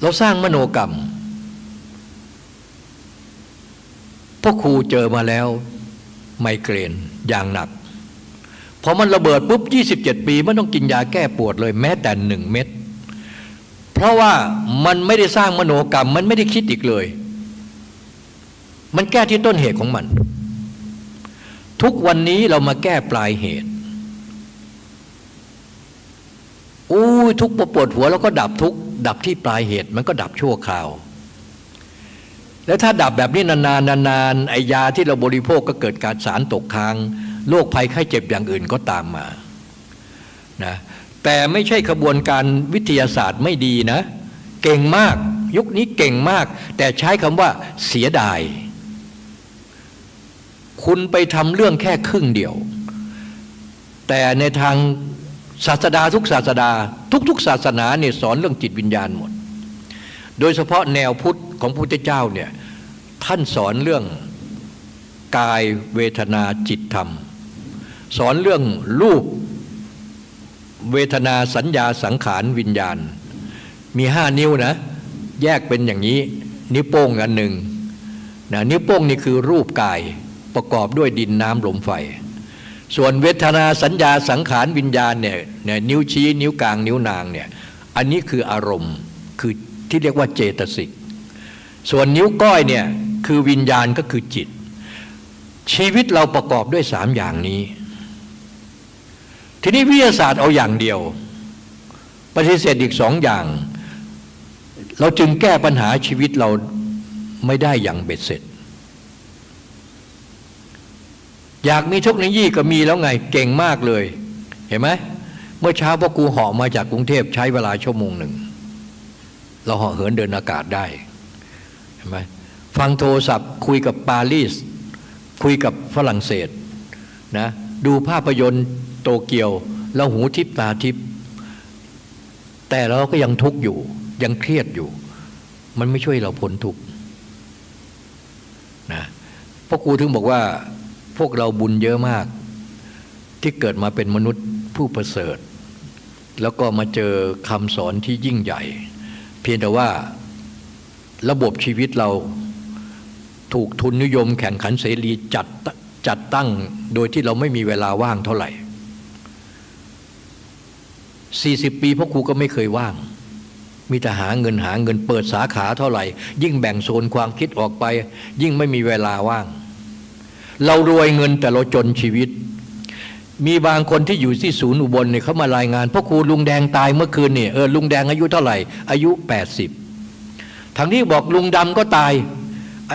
เราสร้างมโนกรรมพ่อครูเจอมาแล้ว ไมเกรนอย่างหนักพอมันระเบิดปุ๊บ 27 ปีไมันต้องกินยาแก้ปวดเลย แม้แต่หนึ่งเม็ดเพราะว่ามันไม่ได้สร้างมโนกรรม มันไม่ได้คิดอีกเลย มันแก้ที่ต้นเหตุของมัน ทุกวันนี้เรามาแก้ปลายเหตุ อู้ทุกปวดหัวแล้วก็ดับทุกดับที่ปลายเหตุมันก็ดับชั่วคราว แล้วถ้าดับแบบนี้นานๆนานๆไอยาที่เราบริโภคก็เกิดการสารตกค้างโรคภัยไข้เจ็บอย่างอื่นก็ตามมานะแต่ไม่ใช่ขบวนการวิทยาศาสตร์ไม่ดีนะ เก่งมากยุคนี้เก่งมาก แต่ใช้คำว่าเสียดาย คุณไปทำเรื่องแค่ครึ่งเดียว แต่ในทาง ศาสดาทุกศาสดา ทุกๆศาสนาเนี่ยสอนเรื่องจิตวิญญาณหมด โดยเฉพาะแนวพุทธของพระพุทธเจ้าเนี่ยท่านสอนเรื่องกายเวทนาจิตธรรม สอนเรื่องรูปเวทนาสัญญาสังขารวิญญาณ มีห้านิ้วนะ แยกเป็นอย่างนี้ นิ้วโป้งอันหนึ่งนะนิ้วโป้งนี่คือรูปกายประกอบด้วยดินน้ำลมไฟ ส่วนเวทนาสัญญาสังขารวิญญาณเนี่ยเนี่ยนิ้วชี้นิ้วกลางนิ้วนางเนี่ยอันนี้คืออารมณ์คือที่เรียกว่าเจตสิกส่วนนิ้วก้อยเนี่ยคือวิญญาณก็คือจิต ชีวิตเราประกอบด้วยสามอย่างนี้ ทีนี้วิทยาศาสตร์เอาอย่างเดียว ปฏิเสธอีกสองอย่าง เราจึงแก้ปัญหาชีวิตเราไม่ได้อย่างเบ็ดเสร็จ อยากมีเทคโนโลยีก็มีแล้วไงเก่งมากเลย เห็นไหมเมื่อเช้าพ่อกูหาะมาจากกรุงเทพใช้เวลาชั่วโมงหนึ่ง เราหาะเหินเดินอากาศได้เห็นไหมฟังโทรศัพท์คุยกับปารีส คุยกับฝรั่งเศสนะดูภาพยนตร์โตเกียว แล้วหูทิพตาทิพแต่เราก็ยังทุกข์อยู่ ยังเครียดอยู่ มันไม่ช่วยเราพ้นทุกข์นะพ่อครูถึงบอกว่า พวกเราบุญเยอะมาก ที่เกิดมาเป็นมนุษย์ผู้ประเสริฐ แล้วก็มาเจอคำสอนที่ยิ่งใหญ่ เพียงแต่ว่าระบบชีวิตเราถูกทุนนิยมแข่งขันเสรีจัดจัดตั้งโดยที่เราไม่มีเวลาว่างเท่าไหร่ 40 ปีพ่อครูก็ไม่เคยว่าง มีแต่หาเงินหาเงินเปิดสาขาเท่าไหร่ ยิ่งแบ่งโซนความคิดออกไป ยิ่งไม่มีเวลาว่าง เรารวยเงินแต่เราจนชีวิต มีบางคนที่อยู่ที่ศูนย์อุบลเนี่ยเขามารายงานพ่อครูลุงแดงตายเมื่อคืนเนี่ยเออลุงแดงอายุเท่าไหร่ อายุ 80ทางนี้บอกลุงดำก็ตาย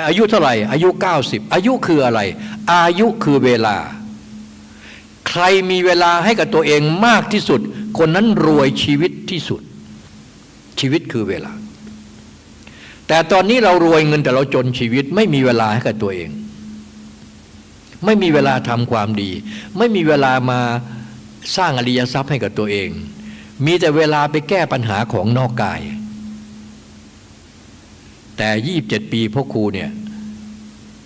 อายุเท่าไหร่ อายุ 90 อายุคืออะไร อายุคือเวลา ใครมีเวลาให้กับตัวเองมากที่สุด คนนั้นรวยชีวิตที่สุด ชีวิตคือเวลา แต่ตอนนี้เรารวยเงินแต่เราจนชีวิตไม่มีเวลาให้กับตัวเอง ไม่มีเวลาทำความดี ไม่มีเวลามาสร้างอริยทรัพย์ให้กับตัวเอง มีแต่เวลาไปแก้ปัญหาของนอกกาย แต่ยี่บเจ็ดปีพ่อครูเนี่ย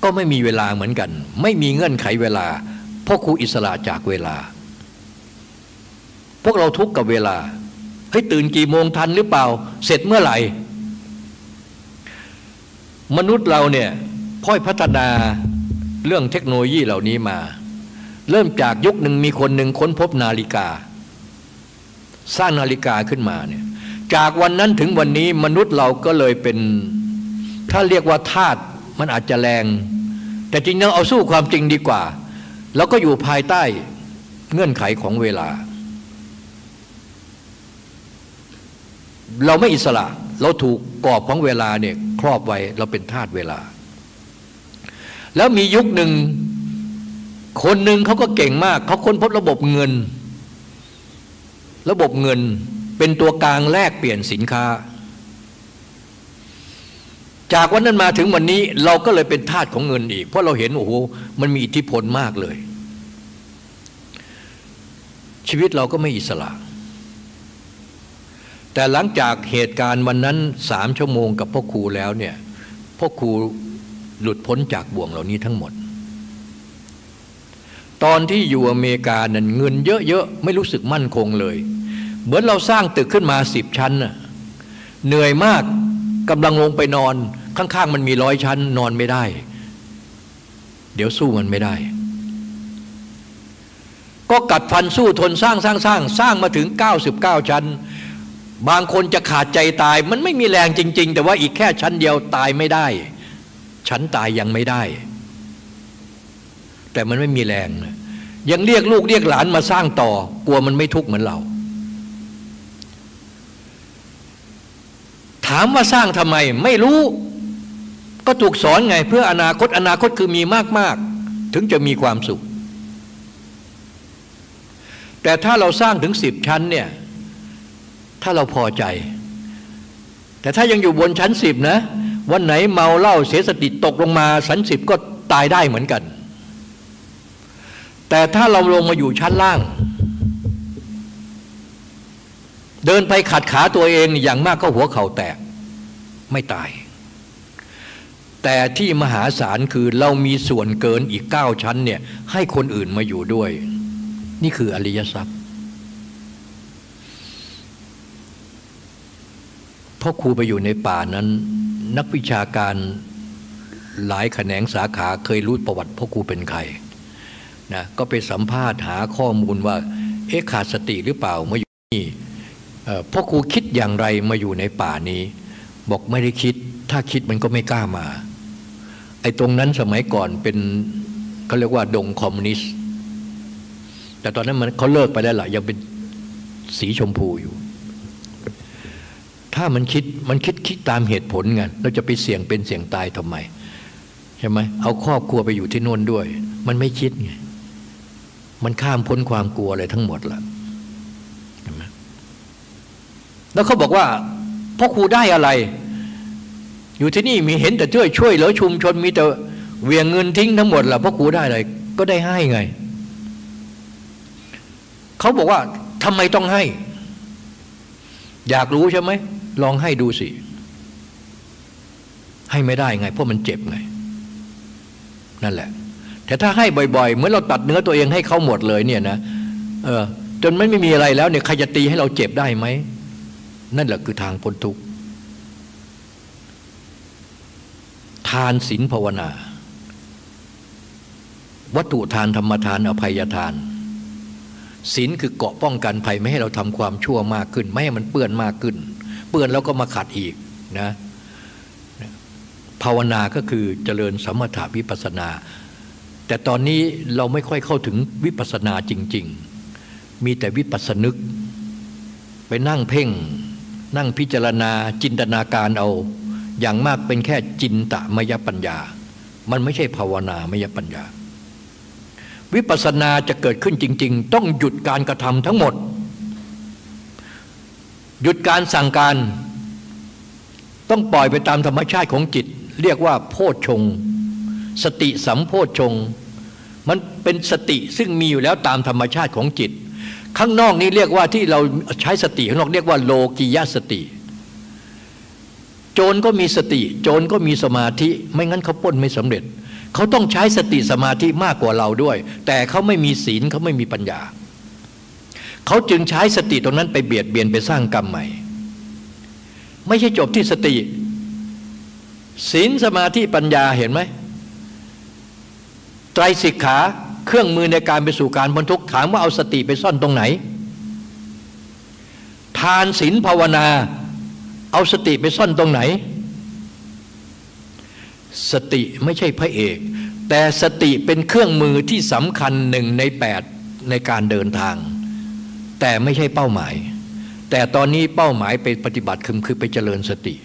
ก็ไม่มีเวลาเหมือนกัน ไม่มีเงื่อนไขเวลาพ่อครูอิสระจากเวลา พวกเราทุกข์กับเวลาเฮ้ยตื่นกี่โมงทันหรือเปล่า เสร็จเมื่อไหร่ มนุษย์เราเนี่ยค่อยพัฒนา เรื่องเทคโนโลยีเหล่านี้มา เริ่มจากยุคหนึ่งมีคนหนึ่งค้นพบนาฬิกา สร้างนาฬิกาขึ้นมาเนี่ยจากวันนั้นถึงวันนี้มนุษย์เราก็เลยเป็น ถ้าเรียกว่าธาตุมันอาจจะแรง แต่จริงๆเอาสู้ความจริงดีกว่า แล้วก็อยู่ภายใต้เงื่อนไขของเวลา เราไม่อิสระ เราถูกกรอบของเวลาเนี่ยครอบไว้เราเป็นทาสเวลา แล้วมียุคหนึ่ง คนหนึ่งเขาก็เก่งมาก เขาค้นพบระบบเงิน ระบบเงินเป็นตัวกลางแลกเปลี่ยนสินค้า จากวันนั้นมาถึงวันนี้เราก็เลยเป็นทาสของเงินอีก เพราะเราเห็นโอ้โหมันมีอิทธิพลมากเลย ชีวิตเราก็ไม่อิสระ แต่หลังจากเหตุการณ์วันนั้นสามชั่วโมงกับพ่อครูแล้วเนี่ยพ่อครู หลุดพ้นจากบ่วงเหล่านี้ทั้งหมด ตอนที่อยู่อเมริกานั่นเงินเยอะๆ ไม่รู้สึกมั่นคงเลย เหมือนเราสร้างตึกขึ้นมาสิบชั้นน่ะเหนื่อยมากกำลังลงไปนอน ข้างๆ มันมีร้อยชั้น นอนไม่ได้ เดี๋ยวสู้มันไม่ได้ ก็กัดฟันสู้ทนสร้างสร้างสร้างสร้างมาถึง 99 ชั้น บางคนจะขาดใจตาย มันไม่มีแรงจริง ๆ แต่ว่าอีกแค่ชั้นเดียวตายไม่ได้ ชั้นตายยังไม่ได้ แต่มันไม่มีแรง ยังเรียกลูกเรียกหลานมาสร้างต่อ กลัวมันไม่ทุกข์เหมือนเรา ถามว่าสร้างทำไมไม่รู้ ก็ถูกสอนไง เพื่ออนาคตอนาคตคือมีมาก ๆ ถึงจะมีความสุข แต่ถ้าเราสร้างถึงสิบชั้นเนี่ยถ้าเราพอใจ แต่ถ้ายังอยู่บนชั้นสิบนะ วันไหนเมาเหล้าเสียสติตกลงมาสันสิบก็ตายได้เหมือนกัน แต่ถ้าเราลงมาอยู่ชั้นล่าง เดินไปขัดขาตัวเองอย่างมากก็หัวเข่าแตกไม่ตาย แต่ที่มหาศาลคือเรามีส่วนเกินอีกเก้าชั้นเนี่ยให้คนอื่นมาอยู่ด้วย นี่คืออริยทรัพย์พ่อครูไปอยู่ในป่านั้น นักวิชาการหลายแขนงสาขาเคยรู้ประวัติพ่อครูเป็นใครนะก็ไปสัมภาษณ์หาข้อมูลว่าเอ๊ะขาดสติหรือเปล่ามาอยู่นี่พ่อครูคิดอย่างไรมาอยู่ในป่านี้ บอกไม่ได้คิด ถ้าคิดมันก็ไม่กล้ามาไอ้ตรงนั้นสมัยก่อนเป็นเขาเรียกว่าดงคอมมิวนิสต์แต่ตอนนั้นมันเขาเลิกไปแล้วล่ะยังเป็นสีชมพูอยู่ ถ้ามันคิดมันคิดคิดตามเหตุผลไงเราจะไปเสี่ยงเป็นเสี่ยงตายทำไมใช่ไหมเอาครอบครัวไปอยู่ที่โน่นด้วย มันไม่คิดไงมันข้ามพ้นความกลัวอะไรทั้งหมดละใช่ไหมแล้วเขาบอกว่าพ่อครูได้อะไร อยู่ที่นี่มีเห็นแต่ช่วยช่วยเหลือชุมชนมีแต่เวียงเงินทิ้งทั้งหมดละพ่อครูได้อะไรก็ได้ให้ไงเขาบอกว่าทำไมต้องให้ อยากรู้ใช่ไหม ลองให้ดูสิ ให้ไม่ได้ไง เพราะมันเจ็บไง นั่นแหละ แต่ถ้าให้บ่อยๆ เหมือนเราตัดเนื้อตัวเองให้เขาหมดเลยเนี่ยนะเออจนไม่มีอะไรแล้วเนี่ยใครจะตีให้เราเจ็บได้ไหม นั่นแหละคือทางพ้นทุกข์ทานศีลภาวนา วัตถุทานธรรมทานอภัยทานศีลคือเกาะป้องกันภัยไม่ให้เราทำความชั่วมากขึ้น ไม่ให้มันเปื้อนมากขึ้น ปื้อนแล้วก็มาขัดอีกนะภาวนาก็คือเจริญสมถะวิปัสนา แต่ตอนนี้เราไม่ค่อยเข้าถึงวิปัสนาจริง ๆ มีแต่วิปัสนึก ไปนั่งเพ่ง นั่งพิจารณาจินตนาการเอา อย่างมากเป็นแค่จินตมยปัญญา มันไม่ใช่ภาวนามยปัญญา วิปัสนาจะเกิดขึ้นจริง ๆ ต้องหยุดการกระทำทั้งหมด หยุดการสั่งการ ต้องปล่อยไปตามธรรมชาติของจิต เรียกว่าโพชฌงสติสัมโพชฌงมันเป็นสติซึ่งมีอยู่แล้วตามธรรมชาติของจิต ข้างนอกนี้เรียกว่าที่เราใช้สติข้างนอกเรียกว่าโลกิยสติ โจรก็มีสติ โจรก็มีสมาธิ ไม่งั้นเขาป้นไม่สำเร็จ เขาต้องใช้สติสมาธิมากกว่าเราด้วย แต่เขาไม่มีศีลเขาไม่มีปัญญา เขาจึงใช้สติตรงนั้นไปเบียดเบียนไปสร้างกรรมใหม่ ไม่ใช่จบที่สติศีลสมาธิปัญญาเห็นไหมไตรสิกขาเครื่องมือในการไปสู่การบรรทุกถามว่าเอาสติไปซ่อนตรงไหน ทานศีลภาวนา เอาสติไปซ่อนตรงไหน สติไม่ใช่พระเอก แต่สติเป็นเครื่องมือที่สำคัญหนึ่งในแปดในการเดินทาง แต่ไม่ใช่เป้าหมาย แต่ตอนนี้เป้าหมายไปปฏิบัติคือคือไปเจริญสติ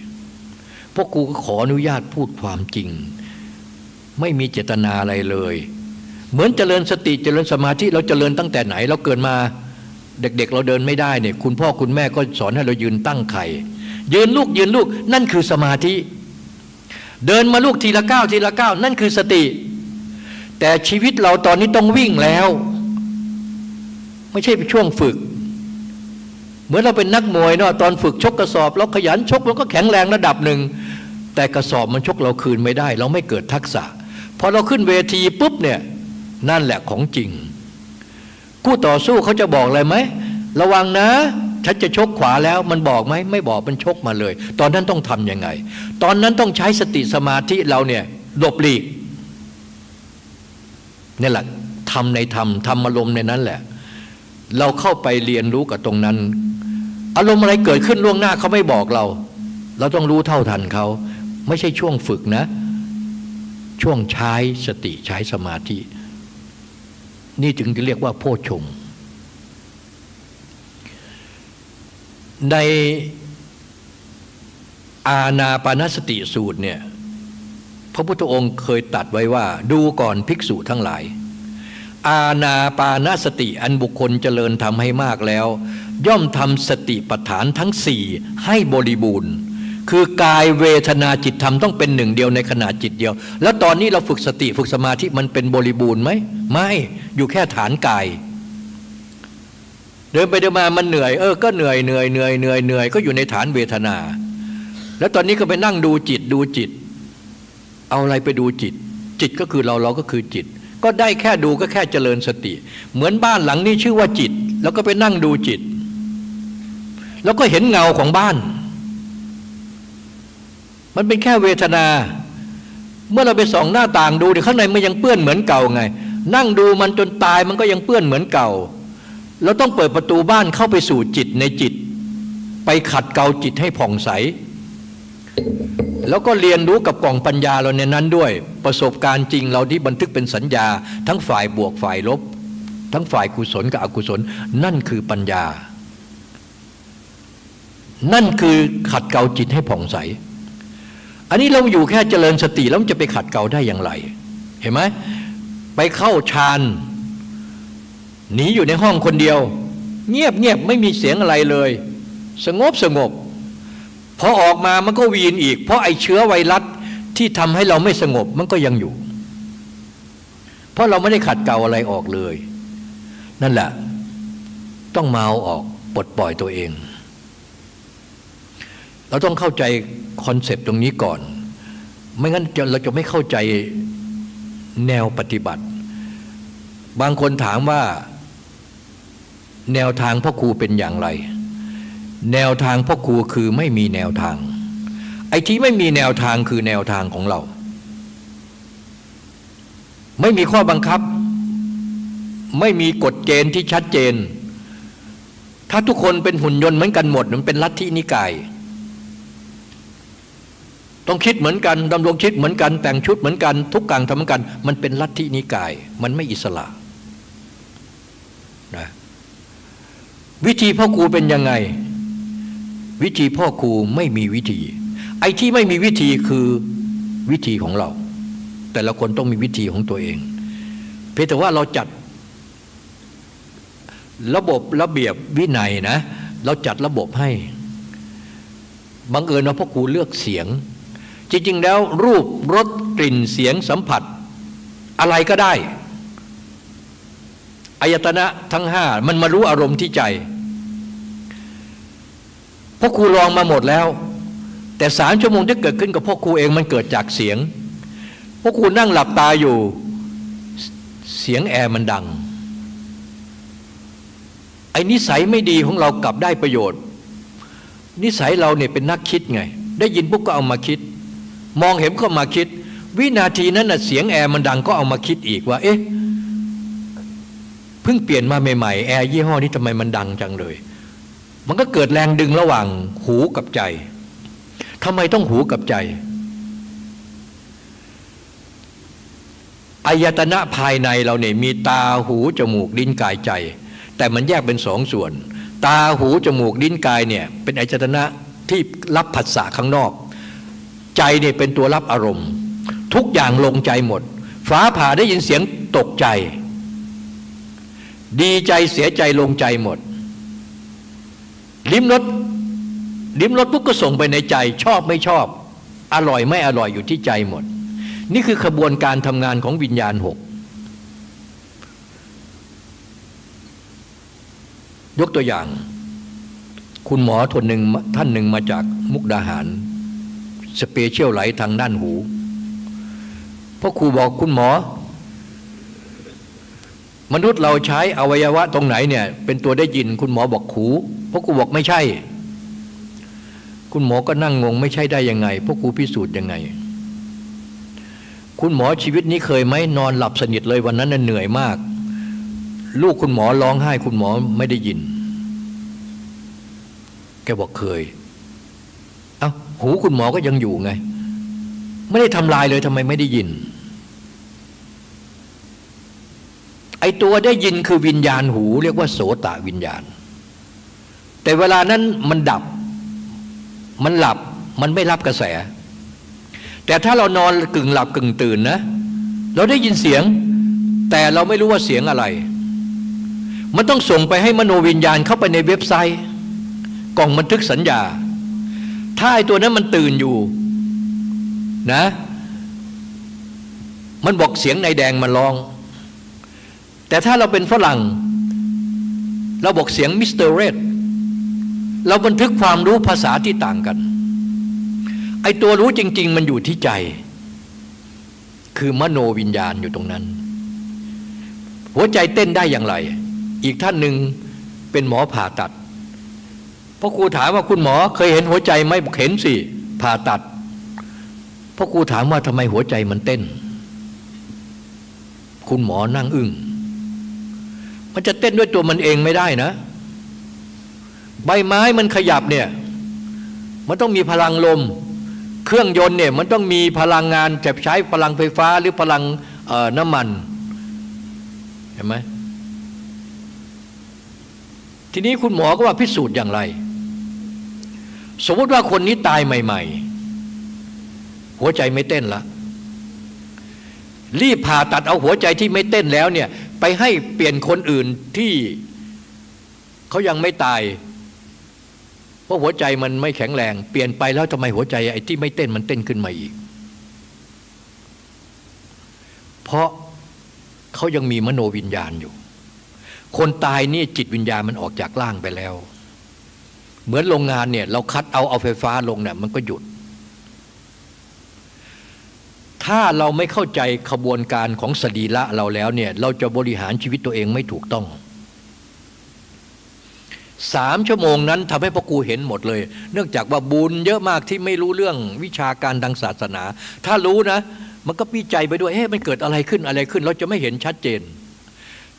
พวกกูก็ขออนุญาตพูดความจริง ไม่มีเจตนาอะไรเลย เหมือนเจริญสติเจริญสมาธิเราเจริญตั้งแต่ไหนเราเกิดมาเด็ก ๆ เราเดินไม่ได้เนี่ยคุณพ่อคุณแม่ก็สอนให้เรายืนตั้งไข่ยืนลูกยืนลูกนั่นคือสมาธิ เดินมาลูกทีละก้าวทีละก้าวนั่นคือสติ แต่ชีวิตเราตอนนี้ต้องวิ่งแล้ว ไม่ใช่ช่วงฝึก เหมือนเราเป็นนักมวยเนาะตอนฝึกชกกระสอบเราขยันชกเราก็แข็งแรงระดับหนึ่ง แต่กระสอบมันชกเราคืนไม่ได้ เราไม่เกิดทักษะพอเราขึ้นเวทีปุ๊บเนี่ยนั่นแหละของจริง คู่ต่อสู้เขาจะบอกอะไรไหมระวังนะฉันจะชกขวาแล้วมันบอกไหมไม่บอกมันชกมาเลย ตอนนั้นต้องทำยังไง ตอนนั้นต้องใช้สติสมาธิเราเนี่ยหลบหลีกนี่แหละทำในธรรมทำอารมณ์ในนั้นแหละ เราเข้าไปเรียนรู้กับตรงนั้น อารมณ์อะไรเกิดขึ้นล่วงหน้าเขาไม่บอกเรา เราต้องรู้เท่าทันเขา ไม่ใช่ช่วงฝึกนะ ช่วงใช้สติใช้สมาธิ นี่จึงจะเรียกว่าโพชงในอาณาปานสติสูตรเนี่ยพระพุทธองค์เคยตัดไว้ว่า ดูก่อนภิกษุทั้งหลาย อาณาปานสติอันบุคคลเจริญทำให้มากแล้ว ย่อมทำสติปัฏฐานทั้งสี่ให้บริบูรณ์ คือกายเวทนาจิตธรรมต้องเป็นหนึ่งเดียวในขณะจิตเดียว แล้วตอนนี้เราฝึกสติฝึกสมาธิมันเป็นบริบูรณ์ไหมไม่อยู่แค่ฐานกาย เดินไปเดินมามันเหนื่อยเออก็เหนื่อยเหนื่อยเหนื่อยเหนื่อยเหนื่อยก็อยู่ในฐานเวทนา แล้วตอนนี้ก็ไปนั่งดูจิตดูจิต เอาอะไรไปดูจิต จิตก็คือเราเราก็คือจิตก็ได้แค่ดูก็แค่เจริญสติ เหมือนบ้านหลังนี้ชื่อว่าจิต แล้วก็ไปนั่งดูจิต แล้วก็เห็นเงาของบ้าน มันเป็นแค่เวทนา เมื่อเราไปส่องหน้าต่างดูเดี๋ยวข้างในมันยังเปื้อนเหมือนเก่าไง นั่งดูมันจนตายมันก็ยังเปื้อนเหมือนเก่า เราต้องเปิดประตูบ้านเข้าไปสู่จิตในจิต ไปขัดเกลาจิตให้ผ่องใส แล้วก็เรียนรู้กับกล่องปัญญาเราในนั้นด้วย ประสบการณ์จริงเราที่บันทึกเป็นสัญญา ทั้งฝ่ายบวกฝ่ายลบ ทั้งฝ่ายกุศลกับอกุศลนั่นคือปัญญา นั่นคือขัดเกลาจิตให้ผ่องใส อันนี้เราอยู่แค่เจริญสติแล้วจะไปขัดเกลาได้อย่างไร เห็นไหมไปเข้าฌานหนีอยู่ในห้องคนเดียว เงียบเงียบไม่มีเสียงอะไรเลย สงบสงบพอออกมามันก็วีนอีก เพราะไอเชื้อไวรัสที่ทำให้เราไม่สงบมันก็ยังอยู่ เพราะเราไม่ได้ขัดเกลาอะไรออกเลย นั่นแหละ ต้องเอาออกปลดปล่อยตัวเอง เราต้องเข้าใจคอนเซปต์ตรงนี้ก่อน ไม่งั้นเราจะไม่เข้าใจแนวปฏิบัติ บางคนถามว่า แนวทางพ่อครูเป็นอย่างไร แนวทางพ่อครูคือไม่มีแนวทาง ไอ้ที่ไม่มีแนวทางคือแนวทางของเรา ไม่มีข้อบังคับ ไม่มีกฎเกณฑ์ที่ชัดเจน ถ้าทุกคนเป็นหุ่นยนต์เหมือนกันหมดมันเป็นลัทธินิกาย ต้องคิดเหมือนกันดำรงคิดเหมือนกัน แต่งชุดเหมือนกัน ทุกการทำเหมือนกัน มันเป็นลัทธินิกาย มันไม่อิสระนะวิธีพ่อครูเป็นยังไง วิธีพ่อครูไม่มีวิธี ไอ้ที่ไม่มีวิธีคือวิธีของเรา แต่ละคนต้องมีวิธีของตัวเอง เพียงแต่ว่าเราจัดระบบระเบียบวินัยนะ เราจัดระบบให้บังเอิญว่าพ่อครูเลือกเสียง จริงๆแล้วรูปรสกลิ่นเสียงสัมผัส อะไรก็ได้อายตนะทั้งห้ามันมารู้อารมณ์ที่ใจพ่อครูลองมาหมดแล้ว แต่สามชั่วโมงที่เกิดขึ้นกับพ่อครูเองมันเกิดจากเสียงพ่อครูนั่งหลับตาอยู่ เสียงแอร์มันดัง ไอ้นิสัยไม่ดีของเรากลับได้ประโยชน์ นิสัยเราเนี่ยเป็นนักคิดไง ได้ยินปุ๊บก็เอามาคิด มองเห็นก็มาคิด วินาทีนั้นนะเสียงแอร์มันดังก็เอามาคิดอีกว่า เอ๊ะเพิ่งเปลี่ยนมาใหม่ๆแอร์ยี่ห้อนี้ทำไมมันดังจังเลย มันก็เกิดแรงดึงระหว่างหูกับใจทำไมต้องหูกับใจอายตนะภายในเราเนี่ยมีตาหูจมูกลิ้นกายใจ แต่มันแยกเป็นสองส่วน ตาหูจมูกลิ้นกายเนี่ยเป็นอายตนะที่รับผัสสะข้างนอก ใจเนี่ยเป็นตัวรับอารมณ์ ทุกอย่างลงใจหมด ฟ้าผ่าได้ยินเสียงตกใจ ดีใจเสียใจลงใจหมด ลิ้มรสลิ้มรสปุ๊บก็ส่งไปในใจ ชอบไม่ชอบ อร่อยไม่อร่อยอยู่ที่ใจหมด นี่คือขบวนการทำงานของวิญญาณหกยกตัวอย่าง คุณหมอทนหนึ่งท่านหนึ่งมาจากมุกดาหาร สเปเชียลไหลทางด้านหูพ่อครูบอกคุณหมอ มนุษย์เราใช้อวัยวะตรงไหนเนี่ย เป็นตัวได้ยินคุณหมอบอกหูพ่อครูบอกไม่ใช่ คุณหมอก็นั่งงงไม่ใช่ได้ยังไงพ่อครูพิสูจน์ยังไง คุณหมอชีวิตนี้เคยไหมนอนหลับสนิทเลยวันนั้นเหนื่อยมาก ลูกคุณหมอร้องไห้ คุณหมอไม่ได้ยิน แกบอกเคย หูคุณหมอก็ยังอยู่ไง ไม่ได้ทำลายเลยทำไมไม่ได้ยิน ไอตัวได้ยินคือวิญญาณหู เรียกว่าโสตวิญญาณ แต่เวลานั้นมันดับ มันหลับมันไม่รับกระแส แต่ถ้าเรานอนกึ่งหลับกึ่งตื่นนะ เราได้ยินเสียง แต่เราไม่รู้ว่าเสียงอะไร มันต้องส่งไปให้มโนวิญญาณเข้าไปในเว็บไซต์ กล่องบันทึกสัญญา ถ้าไอตัวนั้นมันตื่นอยู่นะ มันบอกเสียงนายแดงมันร้อง แต่ถ้าเราเป็นฝรั่ง เราบอกเสียง Mister Red เราบันทึกความรู้ภาษาที่ต่างกัน ไอตัวรู้จริง ๆ มันอยู่ที่ใจ คือมโนวิญญาณอยู่ตรงนั้น หัวใจเต้นได้อย่างไร อีกท่านหนึ่งเป็นหมอผ่าตัด พระครูถามว่าคุณหมอเคยเห็นหัวใจไหมบอกเห็นสิผ่าตัดพ่อครูถามว่าทำไมหัวใจมันเต้น คุณหมอนั่งอึง้งมันจะเต้นด้วยตัวมันเองไม่ได้นะ ใบไม้มันขยับเนี่ย มันต้องมีพลังลม เครื่องยนต์เนี่ยมันต้องมีพลังงานจะใช้พลังไฟฟ้าหรือพลังน้ำมันเห็นไหมทีนี้คุณหมอก็ว่าพิสูจน์อย่างไร สมมติว่าคนนี้ตายใหม่ ๆ หัวใจไม่เต้นละ รีบผ่าตัดเอาหัวใจที่ไม่เต้นแล้วเนี่ย ไปให้เปลี่ยนคนอื่นที่เขายังไม่ตาย เพราะหัวใจมันไม่แข็งแรง เปลี่ยนไปแล้วทำไมหัวใจไอ้ที่ไม่เต้นมันเต้นขึ้นมาอีก เพราะเขายังมีมโนวิญญาณอยู่ คนตายนี่จิตวิญญาณมันออกจากร่างไปแล้ว เหมือนโรงงานเนี่ยเราคัดเอาเอาไฟฟ้าลงเนี่ยมันก็หยุด ถ้าเราไม่เข้าใจขบวนการของสรีละเราแล้วเนี่ยเราจะบริหารชีวิตตัวเองไม่ถูกต้องสามชั่วโมงนั้นทำให้พ่อครูเห็นหมดเลย เนื่องจากว่าบุญเยอะมากที่ไม่รู้เรื่องวิชาการทางศาสนา ถ้ารู้นะ มันก็ปีใจไปด้วยเฮ้มันเกิดอะไรขึ้นอะไรขึ้น เราจะไม่เห็นชัดเจน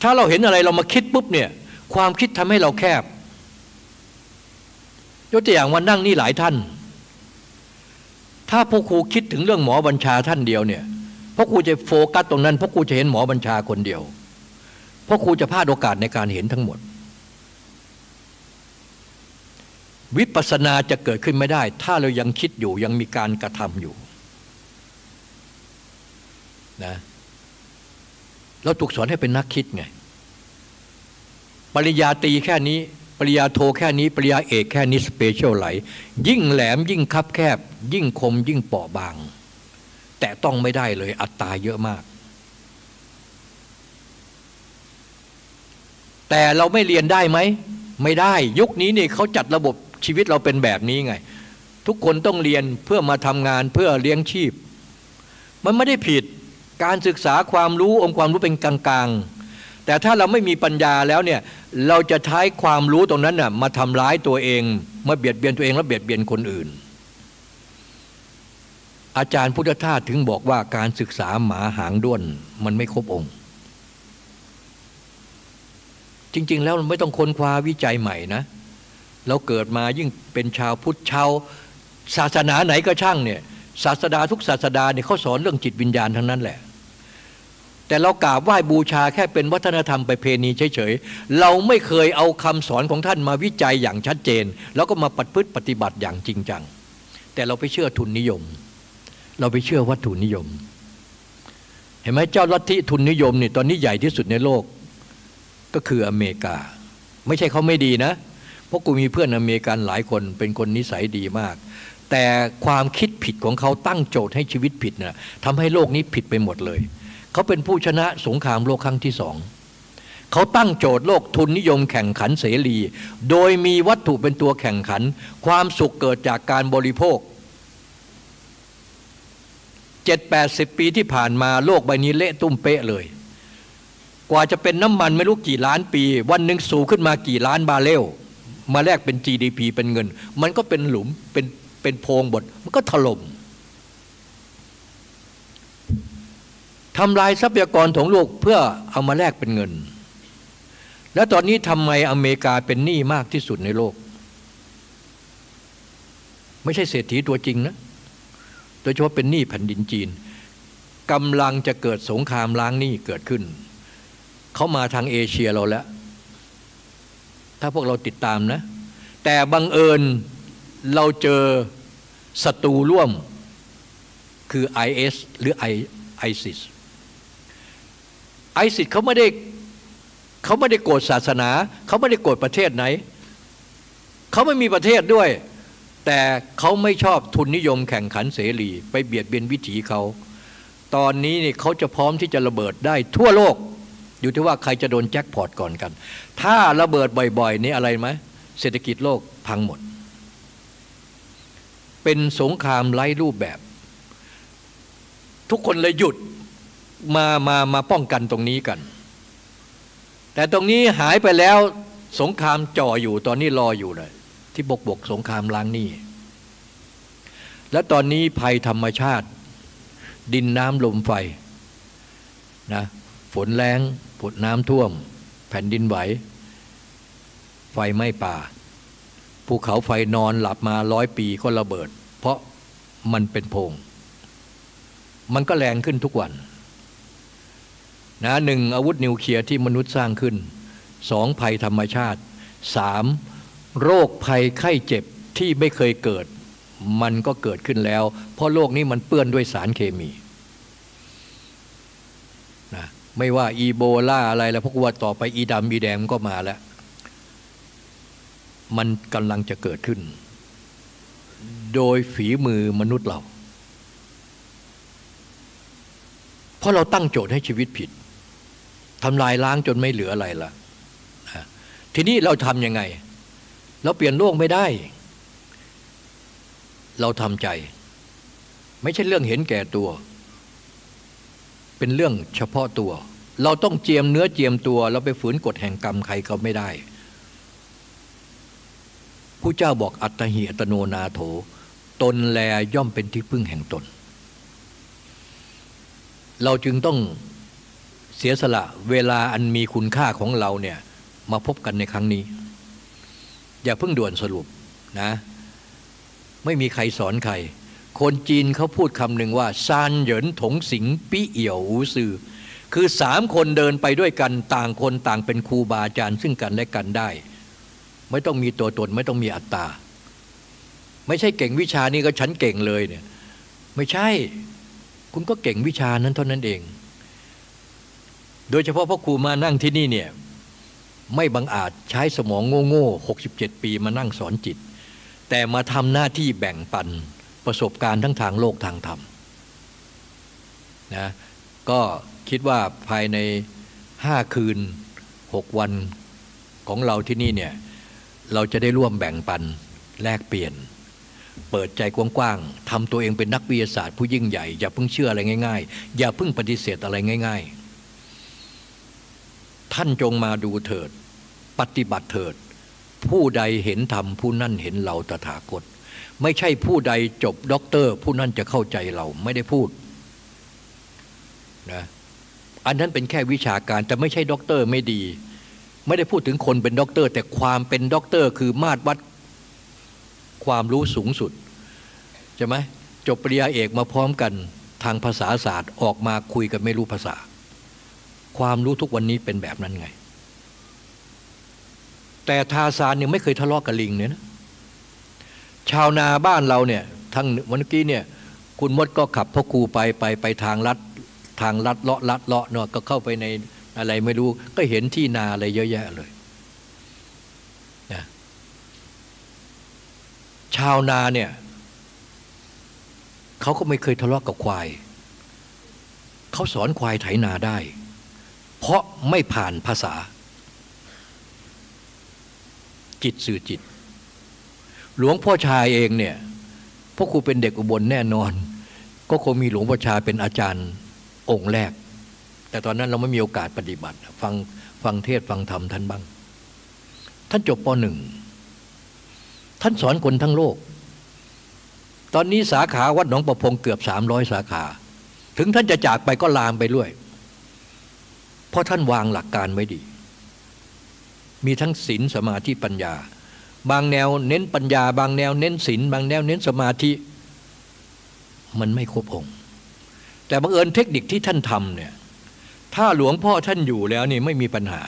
ถ้าเราเห็นอะไรเรามาคิดปุ๊บเนี่ย ความคิดทำให้เราแคบ ยกตัวอย่างว่านั่งนี่หลายท่าน ถ้าพ่อครูคิดถึงเรื่องหมอบัญชาท่านเดียวเนี่ยพ่อครูจะโฟกัสตรงนั้นพ่อครูจะเห็นหมอบัญชาคนเดียวพ่อครูจะพลาดโอกาสในการเห็นทั้งหมด วิปัสสนาจะเกิดขึ้นไม่ได้ ถ้าเรายังคิดอยู่ยังมีการกระทำอยู่นะเราถูกสอนให้เป็นนักคิดไง ปริญญาตีแค่นี้ ปริญญาโทแค่นี้ปริญญาเอกแค่นี้สเปเชียลไหล ยิ่งแหลมยิ่งคับแคบ ยิ่งคมยิ่งเปราะบาง แต่ต้องไม่ได้เลยอัตตาเยอะมาก แต่เราไม่เรียนได้ไหม ไม่ได้ยุคนี้นี่เขาจัดระบบชีวิตเราเป็นแบบนี้ไง ทุกคนต้องเรียนเพื่อมาทำงานเพื่อเลี้ยงชีพ มันไม่ได้ผิดการศึกษาความรู้องค์ความรู้เป็นกลางๆ แต่ถ้าเราไม่มีปัญญาแล้วเนี่ยเราจะใช้ความรู้ตรงนั้นน่ะมาทำร้ายตัวเองมาเบียดเบียนตัวเองแล้วเบียดเบียนคนอื่น อาจารย์พุทธทาสถึงบอกว่าการศึกษาหมาหางด้วนมันไม่ครบองค์ จริง ๆ แล้วเราไม่ต้องค้นคว้าวิจัยใหม่นะ เราเกิดมายิ่งเป็นชาวพุทธชาวศาสนาไหนก็ช่างเนี่ยศาสดาทุกศาสดาเนี่ยเขาสอนเรื่องจิตวิญญาณทั้งนั้นแหละ แต่เรากราบไหว้บูชาแค่เป็นวัฒนธรรมไปเพณีเฉยๆ เราไม่เคยเอาคำสอนของท่านมาวิจัยอย่างชัดเจน แล้วก็มาปฏิพฤติปฏิบัติอย่างจริงจัง แต่เราไปเชื่อทุนนิยม เราไปเชื่อวัตถุนิยม เห็นไหมเจ้าลัทธิทุนนิยมนี่ตอนนี้ใหญ่ที่สุดในโลกก็คืออเมริกา ไม่ใช่เขาไม่ดีนะ เพราะกูมีเพื่อนอเมริกันหลายคนเป็นคนนิสัยดีมาก แต่ความคิดผิดของเขาตั้งโจทย์ให้ชีวิตผิดนะ่ะทำให้โลกนี้ผิดไปหมดเลย เขาเป็นผู้ชนะสงครามโลกครั้งที่สองเขาตั้งโจทย์โลกทุนนิยมแข่งขันเสรี โดยมีวัตถุเป็นตัวแข่งขัน ความสุขเกิดจากการบริโภคเจ็ดแปดสิบปีที่ผ่านมาโลกใบนี้เละตุ้มเป๊ะเลย กว่าจะเป็นน้ำมันไม่รู้กี่ล้านปี วันหนึ่งสูงขึ้นมากี่ล้านบาเรลมาแลกเป็น GDP เป็นเงิน มันก็เป็นหลุมเป็นเป็นโพงบทมันก็ถล่ม ทำลายทรัพยากรของโลกเพื่อเอามาแลกเป็นเงิน แล้วตอนนี้ทำไมอเมริกาเป็นหนี้มากที่สุดในโลก ไม่ใช่เศรษฐีตัวจริงนะ โดยเฉพาะเป็นหนี้แผ่นดินจีนกำลังจะเกิดสงครามล้างหนี้เกิดขึ้น เขามาทางเอเชียเราแล้ว ถ้าพวกเราติดตามนะ แต่บังเอิญเราเจอศัตรูร่วมคือ IS หรือ ISIS ไอซิสเขาไม่ได้เขาไม่ได้โกรธศาสนา เขาไม่ได้โกรธประเทศไหน เขาไม่มีประเทศด้วย แต่เขาไม่ชอบทุนนิยมแข่งขันเสรี ไปเบียดเบียนวิถีเขา ตอนนี้นี่เขาจะพร้อมที่จะระเบิดได้ทั่วโลก อยู่ที่ว่าใครจะโดนแจ็คพอตก่อนกัน ถ้าระเบิดบ่อยๆ นี่อะไรไหมเศรษฐกิจโลกพังหมด เป็นสงครามไร้รูปแบบ ทุกคนเลยหยุด มามามาป้องกันตรงนี้กัน แต่ตรงนี้หายไปแล้วสงครามจ่ออยู่ตอนนี้รออยู่เลย ที่บกบกสงครามล้างนี่และตอนนี้ภัยธรรมชาติ ดินน้ำลมไฟนะฝนแรงฝนน้ำท่วม แผ่นดินไหว ไฟไหม้ป่าภูเขาไฟนอนหลับมาร้อยปีก็ระเบิด เพราะมันเป็นโพง มันก็แรงขึ้นทุกวัน นะหนึ่งอาวุธนิวเคลียร์ที่มนุษย์สร้างขึ้นสองภัยธรรมชาติสามโรคภัยไข้เจ็บที่ไม่เคยเกิด มันก็เกิดขึ้นแล้ว เพราะโลกนี้มันเปื้อนด้วยสารเคมีนะไม่ว่าอีโบลาอะไรแล้วพวกว่าต่อไปอีดำอีแดงก็มาแล้ว มันกำลังจะเกิดขึ้น โดยฝีมือมนุษย์เรา เพราะเราตั้งโจทย์ให้ชีวิตผิด ทำลายล้างจนไม่เหลืออะไรละทีนี้เราทำยังไง เราเปลี่ยนโลกไม่ได้ เราทำใจ ไม่ใช่เรื่องเห็นแก่ตัว เป็นเรื่องเฉพาะตัว เราต้องเจียมเนื้อเจียมตัว เราไปฝืนกฎแห่งกรรมใครก็ไม่ได้ผู้เจ้าบอกอัตหิอัตโนนาโถ ตนแลย่อมเป็นที่พึ่งแห่งตน เราจึงต้อง เสียสละเวลาอันมีคุณค่าของเราเนี่ยมาพบกันในครั้งนี้ อย่าเพิ่งด่วนสรุปนะ ไม่มีใครสอนใคร คนจีนเขาพูดคำหนึ่งว่าซานเหยินถงสิงปิเอี่ยวอูซือคือสามคนเดินไปด้วยกันต่างคนต่างเป็นครูบาอาจารย์ซึ่งกันและกันได้ ไม่ต้องมีตัวตนไม่ต้องมีอัตตา ไม่ใช่เก่งวิชานี้ก็ฉันเก่งเลยเนี่ย ไม่ใช่ คุณก็เก่งวิชานั้นเท่านั้นเอง โดยเฉพาะพ่อครูมานั่งที่นี่เนี่ยไม่บังอาจใช้สมองโง่ๆหกสิบเจ็ดปีมานั่งสอนจิต แต่มาทำหน้าที่แบ่งปันประสบการณ์ทั้งทางโลกทางธรรมนะก็คิดว่าภายในห้าคืนหกวันของเราที่นี่เนี่ยเราจะได้ร่วมแบ่งปันแลกเปลี่ยน เปิดใจกว้างๆทำตัวเองเป็นนักวิทยาศาสตร์ผู้ยิ่งใหญ่ อย่าเพิ่งเชื่ออะไรง่าย ๆ อย่าเพิ่งปฏิเสธอะไรง่าย ๆ ท่านจงมาดูเถิด ปฏิบัติเถิด ผู้ใดเห็นธรรมผู้นั้นเห็นเราตถาคต ไม่ใช่ผู้ใดจบด็อกเตอร์ ผู้นั้นจะเข้าใจเราไม่ได้พูดนะอันนั้นเป็นแค่วิชาการแต่ไม่ใช่ด็อกเตอร์ไม่ดี ไม่ได้พูดถึงคนเป็นด็อกเตอร์ แต่ความเป็นด็อกเตอร์ คือมาตรวัดความรู้สูงสุดใช่ไหมจบปริญญาเอกมาพร้อมกันทางภาษาศาสตร์ออกมาคุยกันไม่รู้ภาษา ความรู้ทุกวันนี้เป็นแบบนั้นไง แต่ทาซานเนี่ยไม่เคยทะเลาะกับลิงเนี่ยนะชาวนาบ้านเราเนี่ยทั้งวันกี้เนี่ยคุณมดก็ขับพ่อครูไปไปไปทางลัดทางลัดเลาะลัดเลาะเนาะก็เข้าไปในอะไรไม่รู้ก็เห็นที่นาอะไรเยอะแยะเลยนะชาวนาเนี่ยเขาก็ไม่เคยทะเลาะกับควายเขาสอนควายไถนาได้ เพราะไม่ผ่านภาษา จิตสื่อจิต หลวงพ่อชายเองเนี่ยพ่อครูเป็นเด็กอุบลแน่นอน ก็คงมีหลวงพ่อชาเป็นอาจารย์องค์แรก แต่ตอนนั้นเราไม่มีโอกาสปฏิบัติ ฟังฟังเทศฟังธรรมท่านบ้าง ท่านจบปหนึ่งท่านสอนคนทั้งโลก ตอนนี้สาขาวัดหนองประพงเกือบสามร้อยสาขา ถึงท่านจะจากไปก็ลามไปด้วย เพราะท่านวางหลักการไว้ดี มีทั้งศีลสมาธิปัญญา บางแนวเน้นปัญญา บางแนวเน้นศีลบางแนวเน้นสมาธิ มันไม่ครบองค์ แต่บังเอิญเทคนิคที่ท่านทำเนี่ยถ้าหลวงพ่อท่านอยู่แล้วนี่ไม่มีปัญหา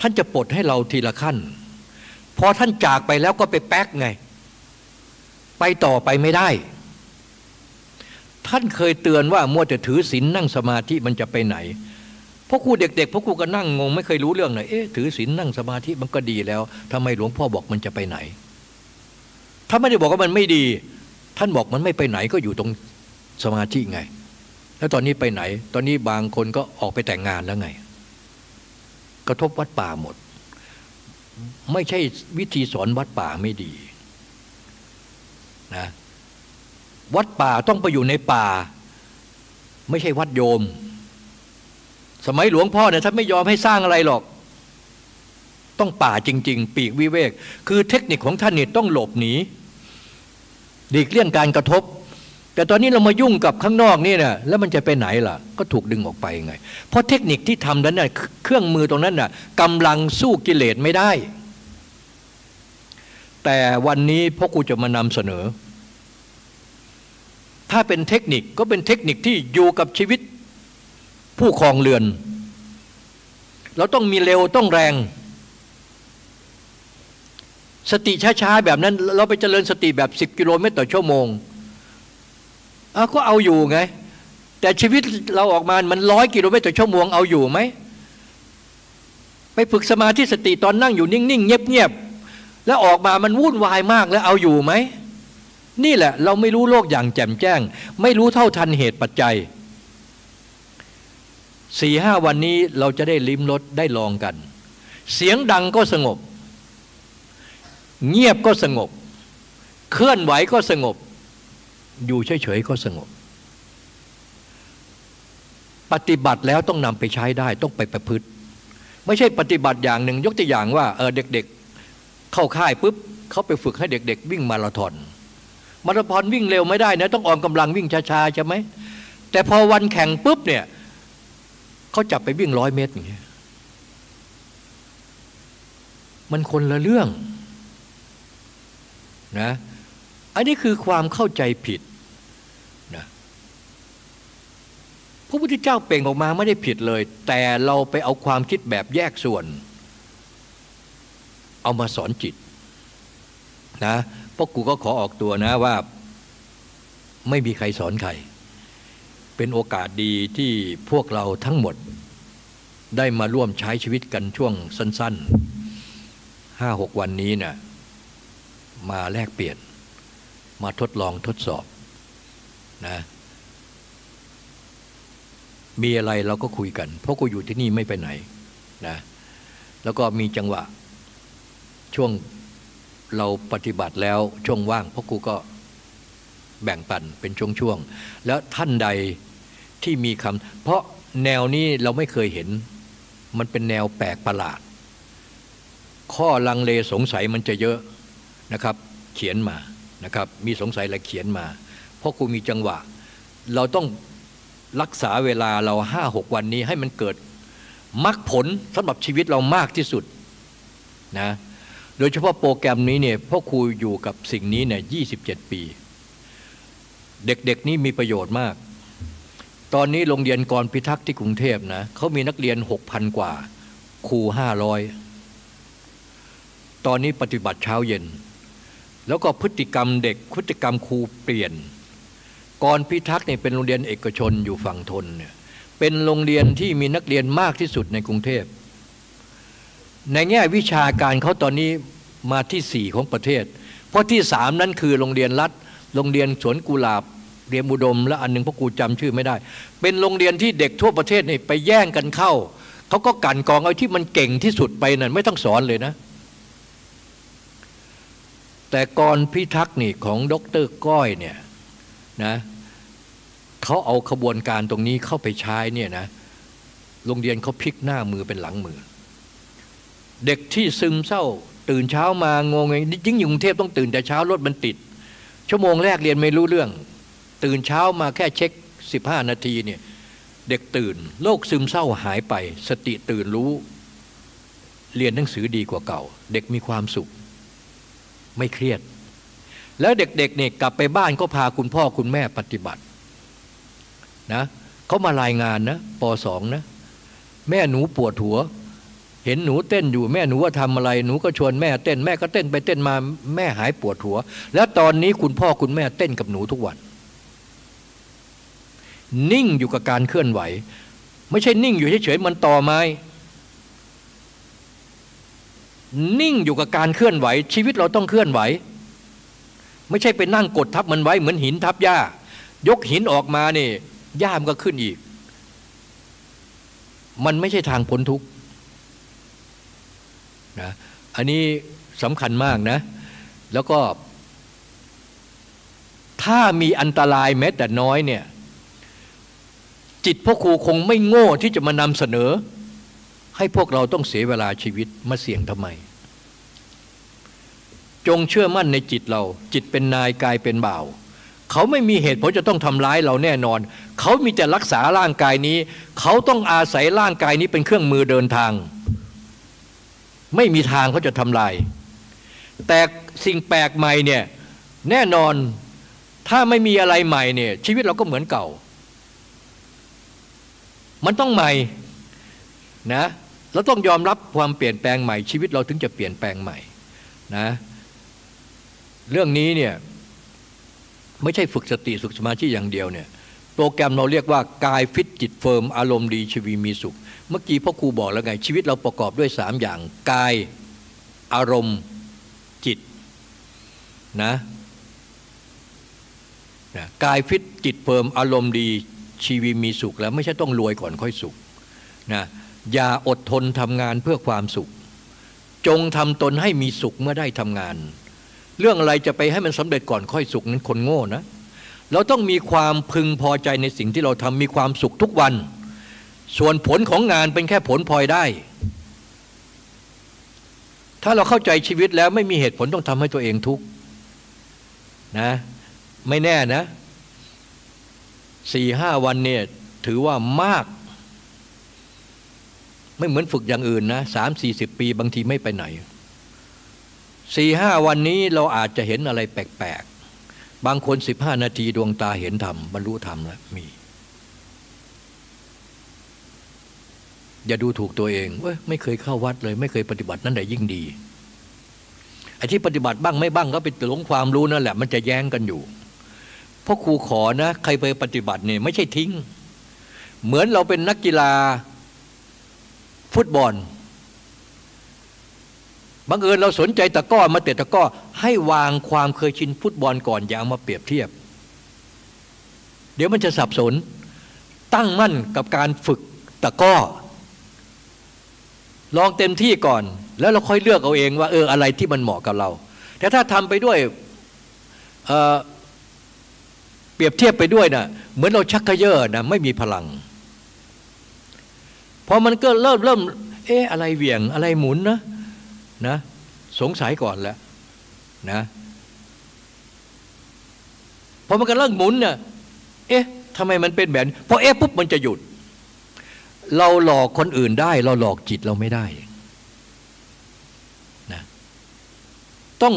ท่านจะปลดให้เราทีละขั้น พอท่านจากไปแล้วก็ไปแป๊กไง ไปต่อไปไม่ได้ ท่านเคยเตือนว่ามัวจะถือศีลนั่งสมาธิมันจะไปไหน พราะครูเด็กๆพราะครูก็นั่งงงไม่เคยรู้เรื่องเลยเอ๊ะถือศีลนั่งสมาธิมันก็ดีแล้วทำไมหลวงพ่อบอกมันจะไปไหน ถ้าไม่ได้บอกว่ามันไม่ดี ท่านบอกมันไม่ไปไหนก็อยู่ตรงสมาธิไง แล้วตอนนี้ไปไหน ตอนนี้บางคนก็ออกไปแต่งงานแล้วไง กระทบวัดป่าหมด ไม่ใช่วิธีสอนวัดป่าไม่ดีนะวัดป่าต้องไปอยู่ในป่า ไม่ใช่วัดโยม สมัยหลวงพ่อเนี่ยท่านไม่ยอมให้สร้างอะไรหรอก ต้องป่าจริง ๆ ปีกวิเวก คือเทคนิคของท่านเนี่ยต้องหลบหนีหลีกเลี่ยงการกระทบ แต่ตอนนี้เรามายุ่งกับข้างนอกนี่นะแล้วมันจะไปไหนล่ะ ก็ถูกดึงออกไปไง เพราะเทคนิคที่ทำนั้นน่ะเครื่องมือตรงนั้นน่ะกำลังสู้กิเลสไม่ได้ แต่วันนี้พ่อครูจะมานำเสนอ ถ้าเป็นเทคนิคก็เป็นเทคนิคที่อยู่กับชีวิต ผู้ครองเรือน เราต้องมีเร็วต้องแรง สติช้าๆแบบนั้น เราไปเจริญสติแบบ10กิโลเมตรต่อชั่วโมงอาก็เอาอยู่ไง แต่ชีวิตเราออกมา มันร้อยกิโลเมตรต่อชั่วโมงเอาอยู่ไหมไปฝึกสมาธิสติตอนนั่งอยู่นิ่งๆเงียบๆแล้วออกมามันวุ่นวายมากแล้วเอาอยู่ไหมนี่แหละ เราไม่รู้โลกอย่างแจ่มแจ้ง ไม่รู้เท่าทันเหตุปัจจัย สี่ห้าวันนี้เราจะได้ลิ้มรสได้ลองกัน เสียงดังก็สงบ เงียบก็สงบ เคลื่อนไหวก็สงบ อยู่เฉยๆก็สงบ ปฏิบัติแล้วต้องนำไปใช้ได้ต้องไปประพฤติ ไม่ใช่ปฏิบัติอย่างหนึ่ง ยกตัวอย่างว่าเออเด็กๆ เข้าค่ายปุ๊บเขาไปฝึกให้เด็ก ๆ วิ่งมาราธอนมาราธอนวิ่งเร็วไม่ได้นะต้องออมกำลังวิ่งช้าๆใช่ไหมแต่พอวันแข่งปุ๊บเนี่ย เขาจับไปวิ่งร้อยเมตรอย่างเงี้ยมันคนละเรื่องนะอันนี้คือความเข้าใจผิดนะพระพุทธเจ้าเป่งออกมาไม่ได้ผิดเลย แต่เราไปเอาความคิดแบบแยกส่วน เอามาสอนจิตนะพราะกูก็ขอออกตัวนะว่า ไม่มีใครสอนใคร เป็นโอกาสดีที่พวกเราทั้งหมด ได้มาร่วมใช้ชีวิตกันช่วงสั้นๆห้าหกวันนี้นะ่ะมาแลกเปลี่ยน มาทดลองทดสอบนะมีอะไรเราก็คุยกัน เพราะกูอยู่ที่นี่ไม่ไปไหนนะแล้วก็มีจังหวะช่วงเราปฏิบัติแล้วช่วงว่างเพราะกูก็ แบ่งปันเป็นช่วงๆ แล้วท่านใดที่มีคำเพราะแนวนี้เราไม่เคยเห็น มันเป็นแนวแปลกประหลาด ข้อลังเลสงสัยมันจะเยอะนะครับ เขียนมานะครับ มีสงสัยอะไรเขียนมา เพราะกูมีจังหวะ เราต้องรักษาเวลาเราห้าหกวันนี้ให้มันเกิดมรรคผลสำหรับชีวิตเรามากที่สุดนะโดยเฉพาะโปรแกรมนี้เนี่ยพ่อครูอยู่กับสิ่งนี้เนี่ยยีปี เด็กๆนี้มีประโยชน์มาก ตอนนี้โรงเรียนกรพิทักษ์ที่กรุงเทพนะเขามีนักเรียนหกพันกว่าครูห้าร้อยตอนนี้ปฏิบัติเช้าเย็น แล้วก็พฤติกรรมเด็กพฤติกรรมครูเปลี่ยนกรพิทักษ์เนี่ยเป็นโรงเรียนเอกชนอยู่ฝั่งทนเนี่ยเป็นโรงเรียนที่มีนักเรียนมากที่สุดในกรุงเทพ ในแง่วิชาการเขาตอนนี้มาที่สี่ของประเทศ เพราะที่สามนั้นคือโรงเรียนรัฐ โรงเรียนสวนกุหลาบเรียนบุดม และอันนึงพวกกูจำชื่อไม่ได้ เป็นโรงเรียนที่เด็กทั่วประเทศนี่ไปแย่งกันเข้าเขาก็กันกองเอาที่มันเก่งที่สุดไปนั่นไม่ต้องสอนเลยนะ แต่กรพิทักษ์นี่ของดรก้อยเนี่ยนะเขาเอาขบวนการตรงนี้เข้าไปใช้เนี่ยนะโรงเรียนเขาพลิกหน้ามือเป็นหลังมือ เด็กที่ซึมเศร้า ตื่นเช้ามางงไงจริงอยู่กรุงเทพต้องตื่นแต่เช้ารถมันติด ชั่วโมงแรกเรียนไม่รู้เรื่อง ตื่นเช้ามาแค่เช็ค 15 นาทีเนี่ยเด็กตื่นโรคซึมเศร้าหายไป สติตื่นรู้ เรียนหนังสือดีกว่าเก่า เด็กมีความสุข ไม่เครียด แล้วเด็กๆเนี่ยกลับไปบ้านก็พาคุณพ่อคุณแม่ปฏิบัตินะเขามารายงานนะปสองนะ แม่หนูปวดหัว เห็นหนูเต้นอยู่แม่หนูว่าทำอะไร หนูก็ชวนแม่เต้นแม่ก็เต้นไปเต้นมาแม่หายปวดหัว แล้วตอนนี้คุณพ่อคุณแม่เต้นกับหนูทุกวัน นิ่งอยู่กับการเคลื่อนไหว ไม่ใช่นิ่งอยู่เฉยๆมันต่อไม้นิ่งอยู่กับการเคลื่อนไหว ชีวิตเราต้องเคลื่อนไหว ไม่ใช่ไปนั่งกดทับมันไว้เหมือนหินทับหญ้า ยกหินออกมาเนี่ยหญ้ามันก็ขึ้นอีก มันไม่ใช่ทางพ้นทุกข์ นะอันนี้สำคัญมากนะ แล้วก็ ถ้ามีอันตรายแม้แต่น้อยเนี่ย จิตพ่อครูคงไม่โง่ที่จะมานำเสนอ ให้พวกเราต้องเสียเวลาชีวิตมาเสี่ยงทำไม จงเชื่อมั่นในจิตเรา จิตเป็นนายกายเป็นบ่าวเขาไม่มีเหตุผลจะต้องทำร้ายเราแน่นอน เขามีแต่รักษาร่างกายนี้ เขาต้องอาศัยร่างกายนี้เป็นเครื่องมือเดินทาง ไม่มีทางเขาจะทำลาย แต่สิ่งแปลกใหม่เนี่ยแน่นอนถ้าไม่มีอะไรใหม่เนี่ย ชีวิตเราก็เหมือนเก่า มันต้องใหม่นะเราต้องยอมรับความเปลี่ยนแปลงใหม่ ชีวิตเราถึงจะเปลี่ยนแปลงใหม่นะเรื่องนี้เนี่ยไม่ใช่ฝึกสติฝึกสมาธิอย่างเดียวเนี่ย โปรแกรมเราเรียกว่ากายฟิตจิตเฟิร์มอารมณ์ดีชีวิตมีสุข เมื่อกี้พ่อครูบอกแล้วไง ชีวิตเราประกอบด้วยสามอย่างกายอารมณ์จิตนะนะกายฟิตจิต firm อารมณ์ดีชีวิตมีสุขแล้วไม่ใช่ต้องรวยก่อนค่อยสุขนะอย่าอดทนทำงานเพื่อความสุข จงทำตนให้มีสุขเมื่อได้ทำงาน เรื่องอะไรจะไปให้มันสำเร็จก่อนค่อยสุขนั้นคนโง่นะ เราต้องมีความพึงพอใจในสิ่งที่เราทำมีความสุขทุกวัน ส่วนผลของงานเป็นแค่ผลพลอยได้ ถ้าเราเข้าใจชีวิตแล้วไม่มีเหตุผลต้องทำให้ตัวเองทุกข์นะไม่แน่นะสี่ห้าวันเนี่ยถือว่ามาก ไม่เหมือนฝึกอย่างอื่นนะสามสี่สิบปีบางทีไม่ไปไหนสี่ห้าวันนี้เราอาจจะเห็นอะไรแปลกๆ บางคนสิบห้านาทีดวงตาเห็นธรรมบรรลุธรรมแล้วมี อย่าดูถูกตัวเองเว้ยไม่เคยเข้าวัดเลย ไม่เคยปฏิบัตินั่นแหละยิ่งดีไอ้ที่ปฏิบัติบ้างไม่บ้างก็เป็นหลงความรู้นั่นแหละ มันจะแย้งกันอยู่เพราะครูขอนะ ใครไปปฏิบัติเนี่ยไม่ใช่ทิ้ง เหมือนเราเป็นนักกีฬา ฟุตบอล บังเอิญเราสนใจตะก้อมาเตะตะก้อให้วางความเคยชินฟุตบอลก่อนอย่าเอามาเปรียบเทียบ เดี๋ยวมันจะสับสน ตั้งมั่นกับการฝึกตะก้อ ลองเต็มที่ก่อน แล้วเราค่อยเลือกเอาเองว่าเอออะไรที่มันเหมาะกับเรา แต่ถ้าทำไปด้วยเเปรียบเทียบไปด้วยนะเหมือนเราชักกระเยอะนะไม่มีพลังพอมันก็เริ่มเริ่มเอ๊ะอะไรเหวี่ยงอะไรหมุนนะ นะสงสัยก่อนแล้วนะพอมันก็เริ่มหมุนเนี่ยเอ๊ะทำไมมันเป็นแบบพอเอ๊ะปุ๊บมันจะหยุด เราหลอกคนอื่นได้ เราหลอกจิตเราไม่ได้นะต้อง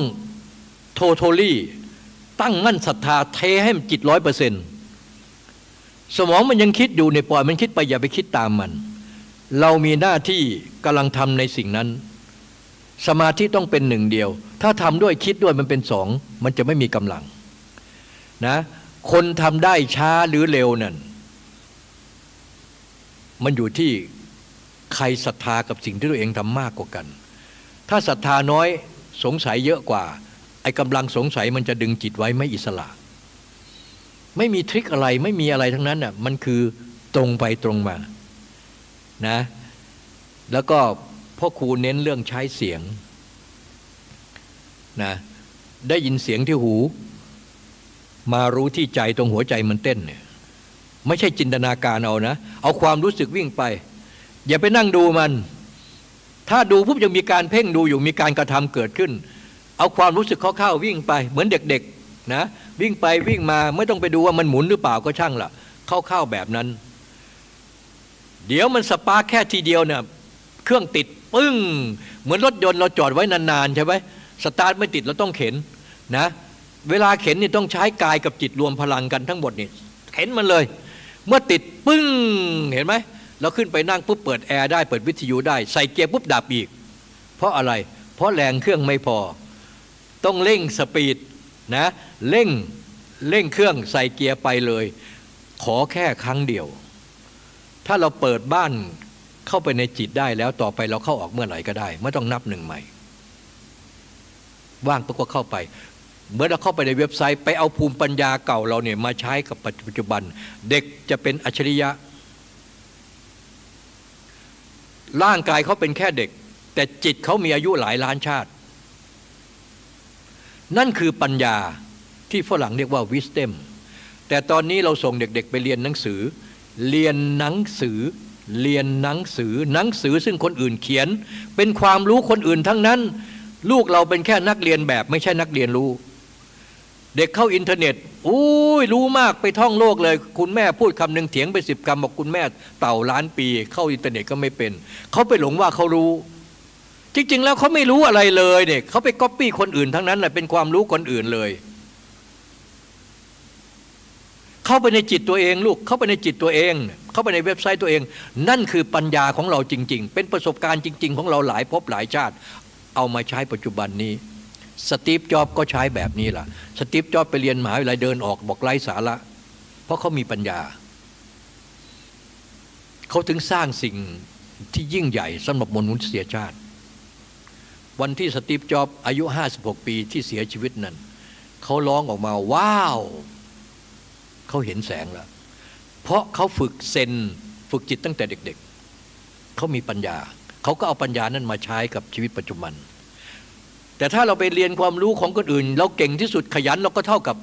โทโทลี่ตั้งมั่นศรัทธาเทให้มันจิตร้อยเปอร์เซ็นต์สมองมันยังคิดอยู่ในปล่อยมันคิดไปอย่าไปคิดตามมัน เรามีหน้าที่กำลังทำในสิ่งนั้น สมาธิต้องเป็นหนึ่งเดียว ถ้าทำด้วยคิดด้วยมันเป็นสอง มันจะไม่มีกำลังนะ คนทำได้ช้าหรือเร็วนั่น มันอยู่ที่ใครศรัทธากับสิ่งที่ตัวเองทำมากกว่ากัน ถ้าศรัทธาน้อยสงสัยเยอะกว่า ไอ้กำลังสงสัยมันจะดึงจิตไว้ไม่อิสระ ไม่มีทริคอะไรไม่มีอะไรทั้งนั้นน่ะ มันคือตรงไปตรงมา นะ แล้วก็ พ่อครูเน้นเรื่องใช้เสียงนะได้ยินเสียงที่หู มารู้ที่ใจตรงหัวใจมันเต้นเนี่ยไม่ใช่จินตนาการเอานะ เอาความรู้สึกวิ่งไป อย่าไปนั่งดูมัน ถ้าดูปุ๊บยังมีการเพ่งดูอยู่มีการกระทำเกิดขึ้น เอาความรู้สึกเข้าๆวิ่งไป เหมือนเด็กๆนะวิ่งไปวิ่งมาไม่ต้องไปดูว่ามันหมุนหรือเปล่าก็ช่างละเข้าๆแบบนั้น เดี๋ยวมัน spark แค่ทีเดียวเนี่ยเครื่องติด ปึ้ง เหมือนรถยนต์เราจอดไว้นานๆใช่ไหมสตาร์ทไม่ติดเราต้องเข็นนะเวลาเข็นนี่ต้องใช้กายกับจิตรวมพลังกันทั้งหมดนี่เข็นมันเลย เมื่อติดปึ้งเห็นไหมเราขึ้นไปนั่งปุ๊บเปิดแอร์ได้เปิดวิทยุได้ใส่เกียร์ปุ๊บดับอีก เพราะอะไร เพราะแรงเครื่องไม่พอ ต้องเร่งสปีดนะเร่งเร่งเครื่องใส่เกียร์ไปเลย ขอแค่ครั้งเดียว ถ้าเราเปิดบ้าน เข้าไปในจิตได้แล้วต่อไปเราเข้าออกเมื่อไหร่ก็ได้ ไม่ต้องนับหนึ่งใหม่ ว่างปุ๊บก็เข้าไป เมื่อเราเข้าไปในเว็บไซต์ไปเอาภูมิปัญญาเก่าเราเนี่ยมาใช้กับปัจจุบัน เด็กจะเป็นอัจฉริยะ ร่างกายเขาเป็นแค่เด็ก แต่จิตเขามีอายุหลายล้านชาติ นั่นคือปัญญาที่ฝรั่งเรียกว่า wisdom แต่ตอนนี้เราส่งเด็กๆไปเรียนหนังสือ เรียนหนังสือ เรียนหนังสือหนังสือซึ่งคนอื่นเขียน เป็นความรู้คนอื่นทั้งนั้น ลูกเราเป็นแค่นักเรียนแบบไม่ใช่นักเรียนรู้ เด็กเข้าอินเทอร์เน็ตอุ้ยรู้มากไปท่องโลกเลย คุณแม่พูดคำหนึ่งเถียงไปสิบคำบอกคุณแม่เต่าล้านปี เข้าอินเทอร์เน็ตก็ไม่เป็น เขาไปหลงว่าเขารู้ จริงๆแล้วเขาไม่รู้อะไรเลยเนี่ยเขาไปก๊อปปี้คนอื่นทั้งนั้นแหละเป็นความรู้คนอื่นเลย เข้าไปในจิตตัวเองลูกเข้าไปในจิตตัวเอง เข้าไปในเว็บไซต์ตัวเอง นั่นคือปัญญาของเราจริง ๆ เป็นประสบการณ์จริง ๆ ของเราหลายภพหลายชาติ เอามาใช้ปัจจุบันนี้ Steve Jobs ก็ใช้แบบนี้ล่ะ Steve Jobs ไปเรียนมหาวิทยาลัยเดินออกบอกไร้สาระ เพราะเขามีปัญญา เขาถึงสร้างสิ่งที่ยิ่งใหญ่สำหรับมนุษยชาติ วันที่สตีฟจ็อบอายุ 56 ปีที่เสียชีวิตนั้น เขาร้องออกมาว้าว เขาเห็นแสงแล้ว เพราะเขาฝึกเซนฝึกจิตตั้งแต่เด็ก ๆ เขามีปัญญา เขาก็เอาปัญญานั้นมาใช้กับชีวิตปัจจุบัน แต่ถ้าเราไปเรียนความรู้ของคนอื่น เราเก่งที่สุดขยันเราก็เท่ากับ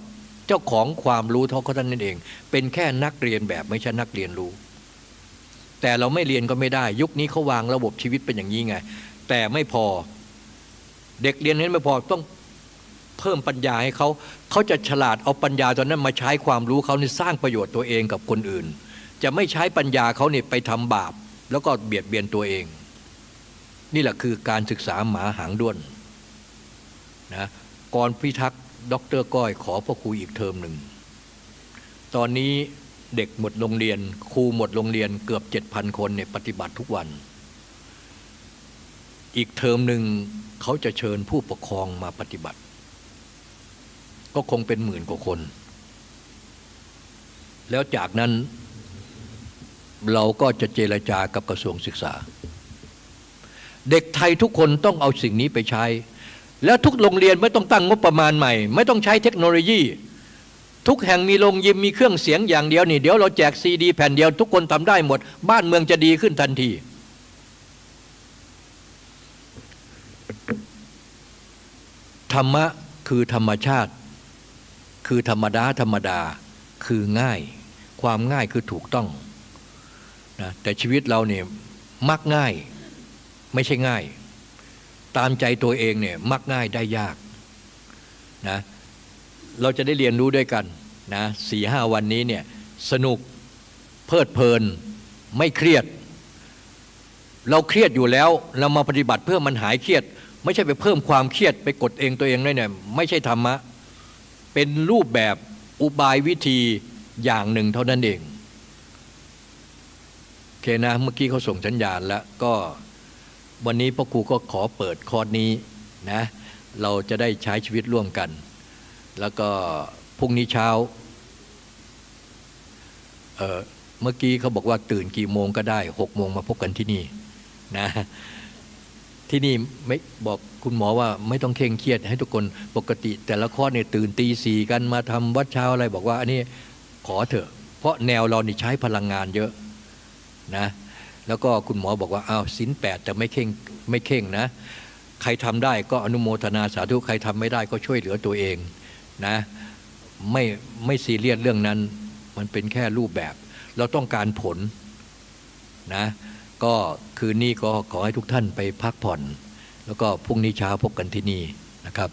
เจ้าของความรู้เท่าเขาท่านนั่นเอง เป็นแค่นักเรียนแบบไม่ใช่นักเรียนรู้ แต่เราไม่เรียนก็ไม่ได้ ยุคนี้เขาวางระบบชีวิตเป็นอย่างนี้ไง แต่ไม่พอ เด็กเรียนนั้นไม่พอต้อง เพิ่มปัญญาให้เขาเขาจะฉลาดเอาปัญญาตอนนั้นมาใช้ความรู้เขาในสร้างประโยชน์ตัวเองกับคนอื่น จะไม่ใช้ปัญญาเขาเนี่ยไปทำบาป แล้วก็เบียดเบียนตัวเอง นี่แหละคือการศึกษาหมาหางด้วนนะก่อนพิทักษ์ดรก้อยขอพระครูอีกเทอมหนึ่ง ตอนนี้เด็กหมดโรงเรียน ครูหมดโรงเรียนเกือบเจ็ดพันคนเนี่ยปฏิบัติทุกวัน อีกเทอมหนึ่งเขาจะเชิญผู้ปกครองมาปฏิบัติ ก็คงเป็นหมื่นกว่าคน แล้วจากนั้นเราก็จะเจรจากับกระทรวงศึกษา เด็กไทยทุกคนต้องเอาสิ่งนี้ไปใช้ แล้วทุกโรงเรียนไม่ต้องตั้งงบประมาณใหม่ ไม่ต้องใช้เทคโนโลยี ทุกแห่งมีโรงยิมมีเครื่องเสียงอย่างเดียวนี่เดี๋ยวเราแจกซีดีแผ่นเดียวทุกคนทำได้หมด บ้านเมืองจะดีขึ้นทันทีธรรมะคือธรรมชาติ คือธรรมดาธรรมดาคือง่าย ความง่ายคือถูกต้องนะแต่ชีวิตเราเนี่ยมักง่ายไม่ใช่ง่าย ตามใจตัวเองเนี่ยมักง่ายได้ยากนะเราจะได้เรียนรู้ด้วยกันนะสี่ห้าวันนี้เนี่ยสนุกเพลิดเพลินไม่เครียด เราเครียดอยู่แล้วเรามาปฏิบัติเพื่อมันหายเครียด ไม่ใช่ไปเพิ่มความเครียดไปกดเองตัวเองด้วยเนี่ยไม่ใช่ธรรมะ เป็นรูปแบบอุบายวิธีอย่างหนึ่งเท่านั้นเองโอเคนะเมื่อกี้เขาส่งสัญญาณแล้วก็วันนี้พ่อครูก็ขอเปิดคอร์สนี้นะเราจะได้ใช้ชีวิตร่วมกัน แล้วก็พรุ่งนี้เช้าเเมื่อกี้เขาบอกว่าตื่นกี่โมงก็ได้หกโมงมาพบกันที่นี่นะ ที่นี่ไม่บอกคุณหมอว่าไม่ต้องเคร่งเครียดให้ทุกคนปกติ แต่ละข้อเนี่ยตื่นตีสี่กันมาทำวัดเช้าอะไรบอกว่า อันนี้ขอเถอะ เพราะแนวเรานี่ใช้พลังงานเยอะนะแล้วก็คุณหมอบอกว่าอ้าวสินแปดแต่ไม่เข่งไม่เข่งนะ ใครทำได้ก็อนุโมทนาสาธุใครทำไม่ได้ก็ช่วยเหลือตัวเองนะไม่ไม่ซีเรียสเรื่องนั้น มันเป็นแค่รูปแบบ เราต้องการผลนะก็ คืนนี้ก็ขอให้ทุกท่านไปพักผ่อน แล้วก็พรุ่งนี้เช้าพบกันที่นี่นะครับ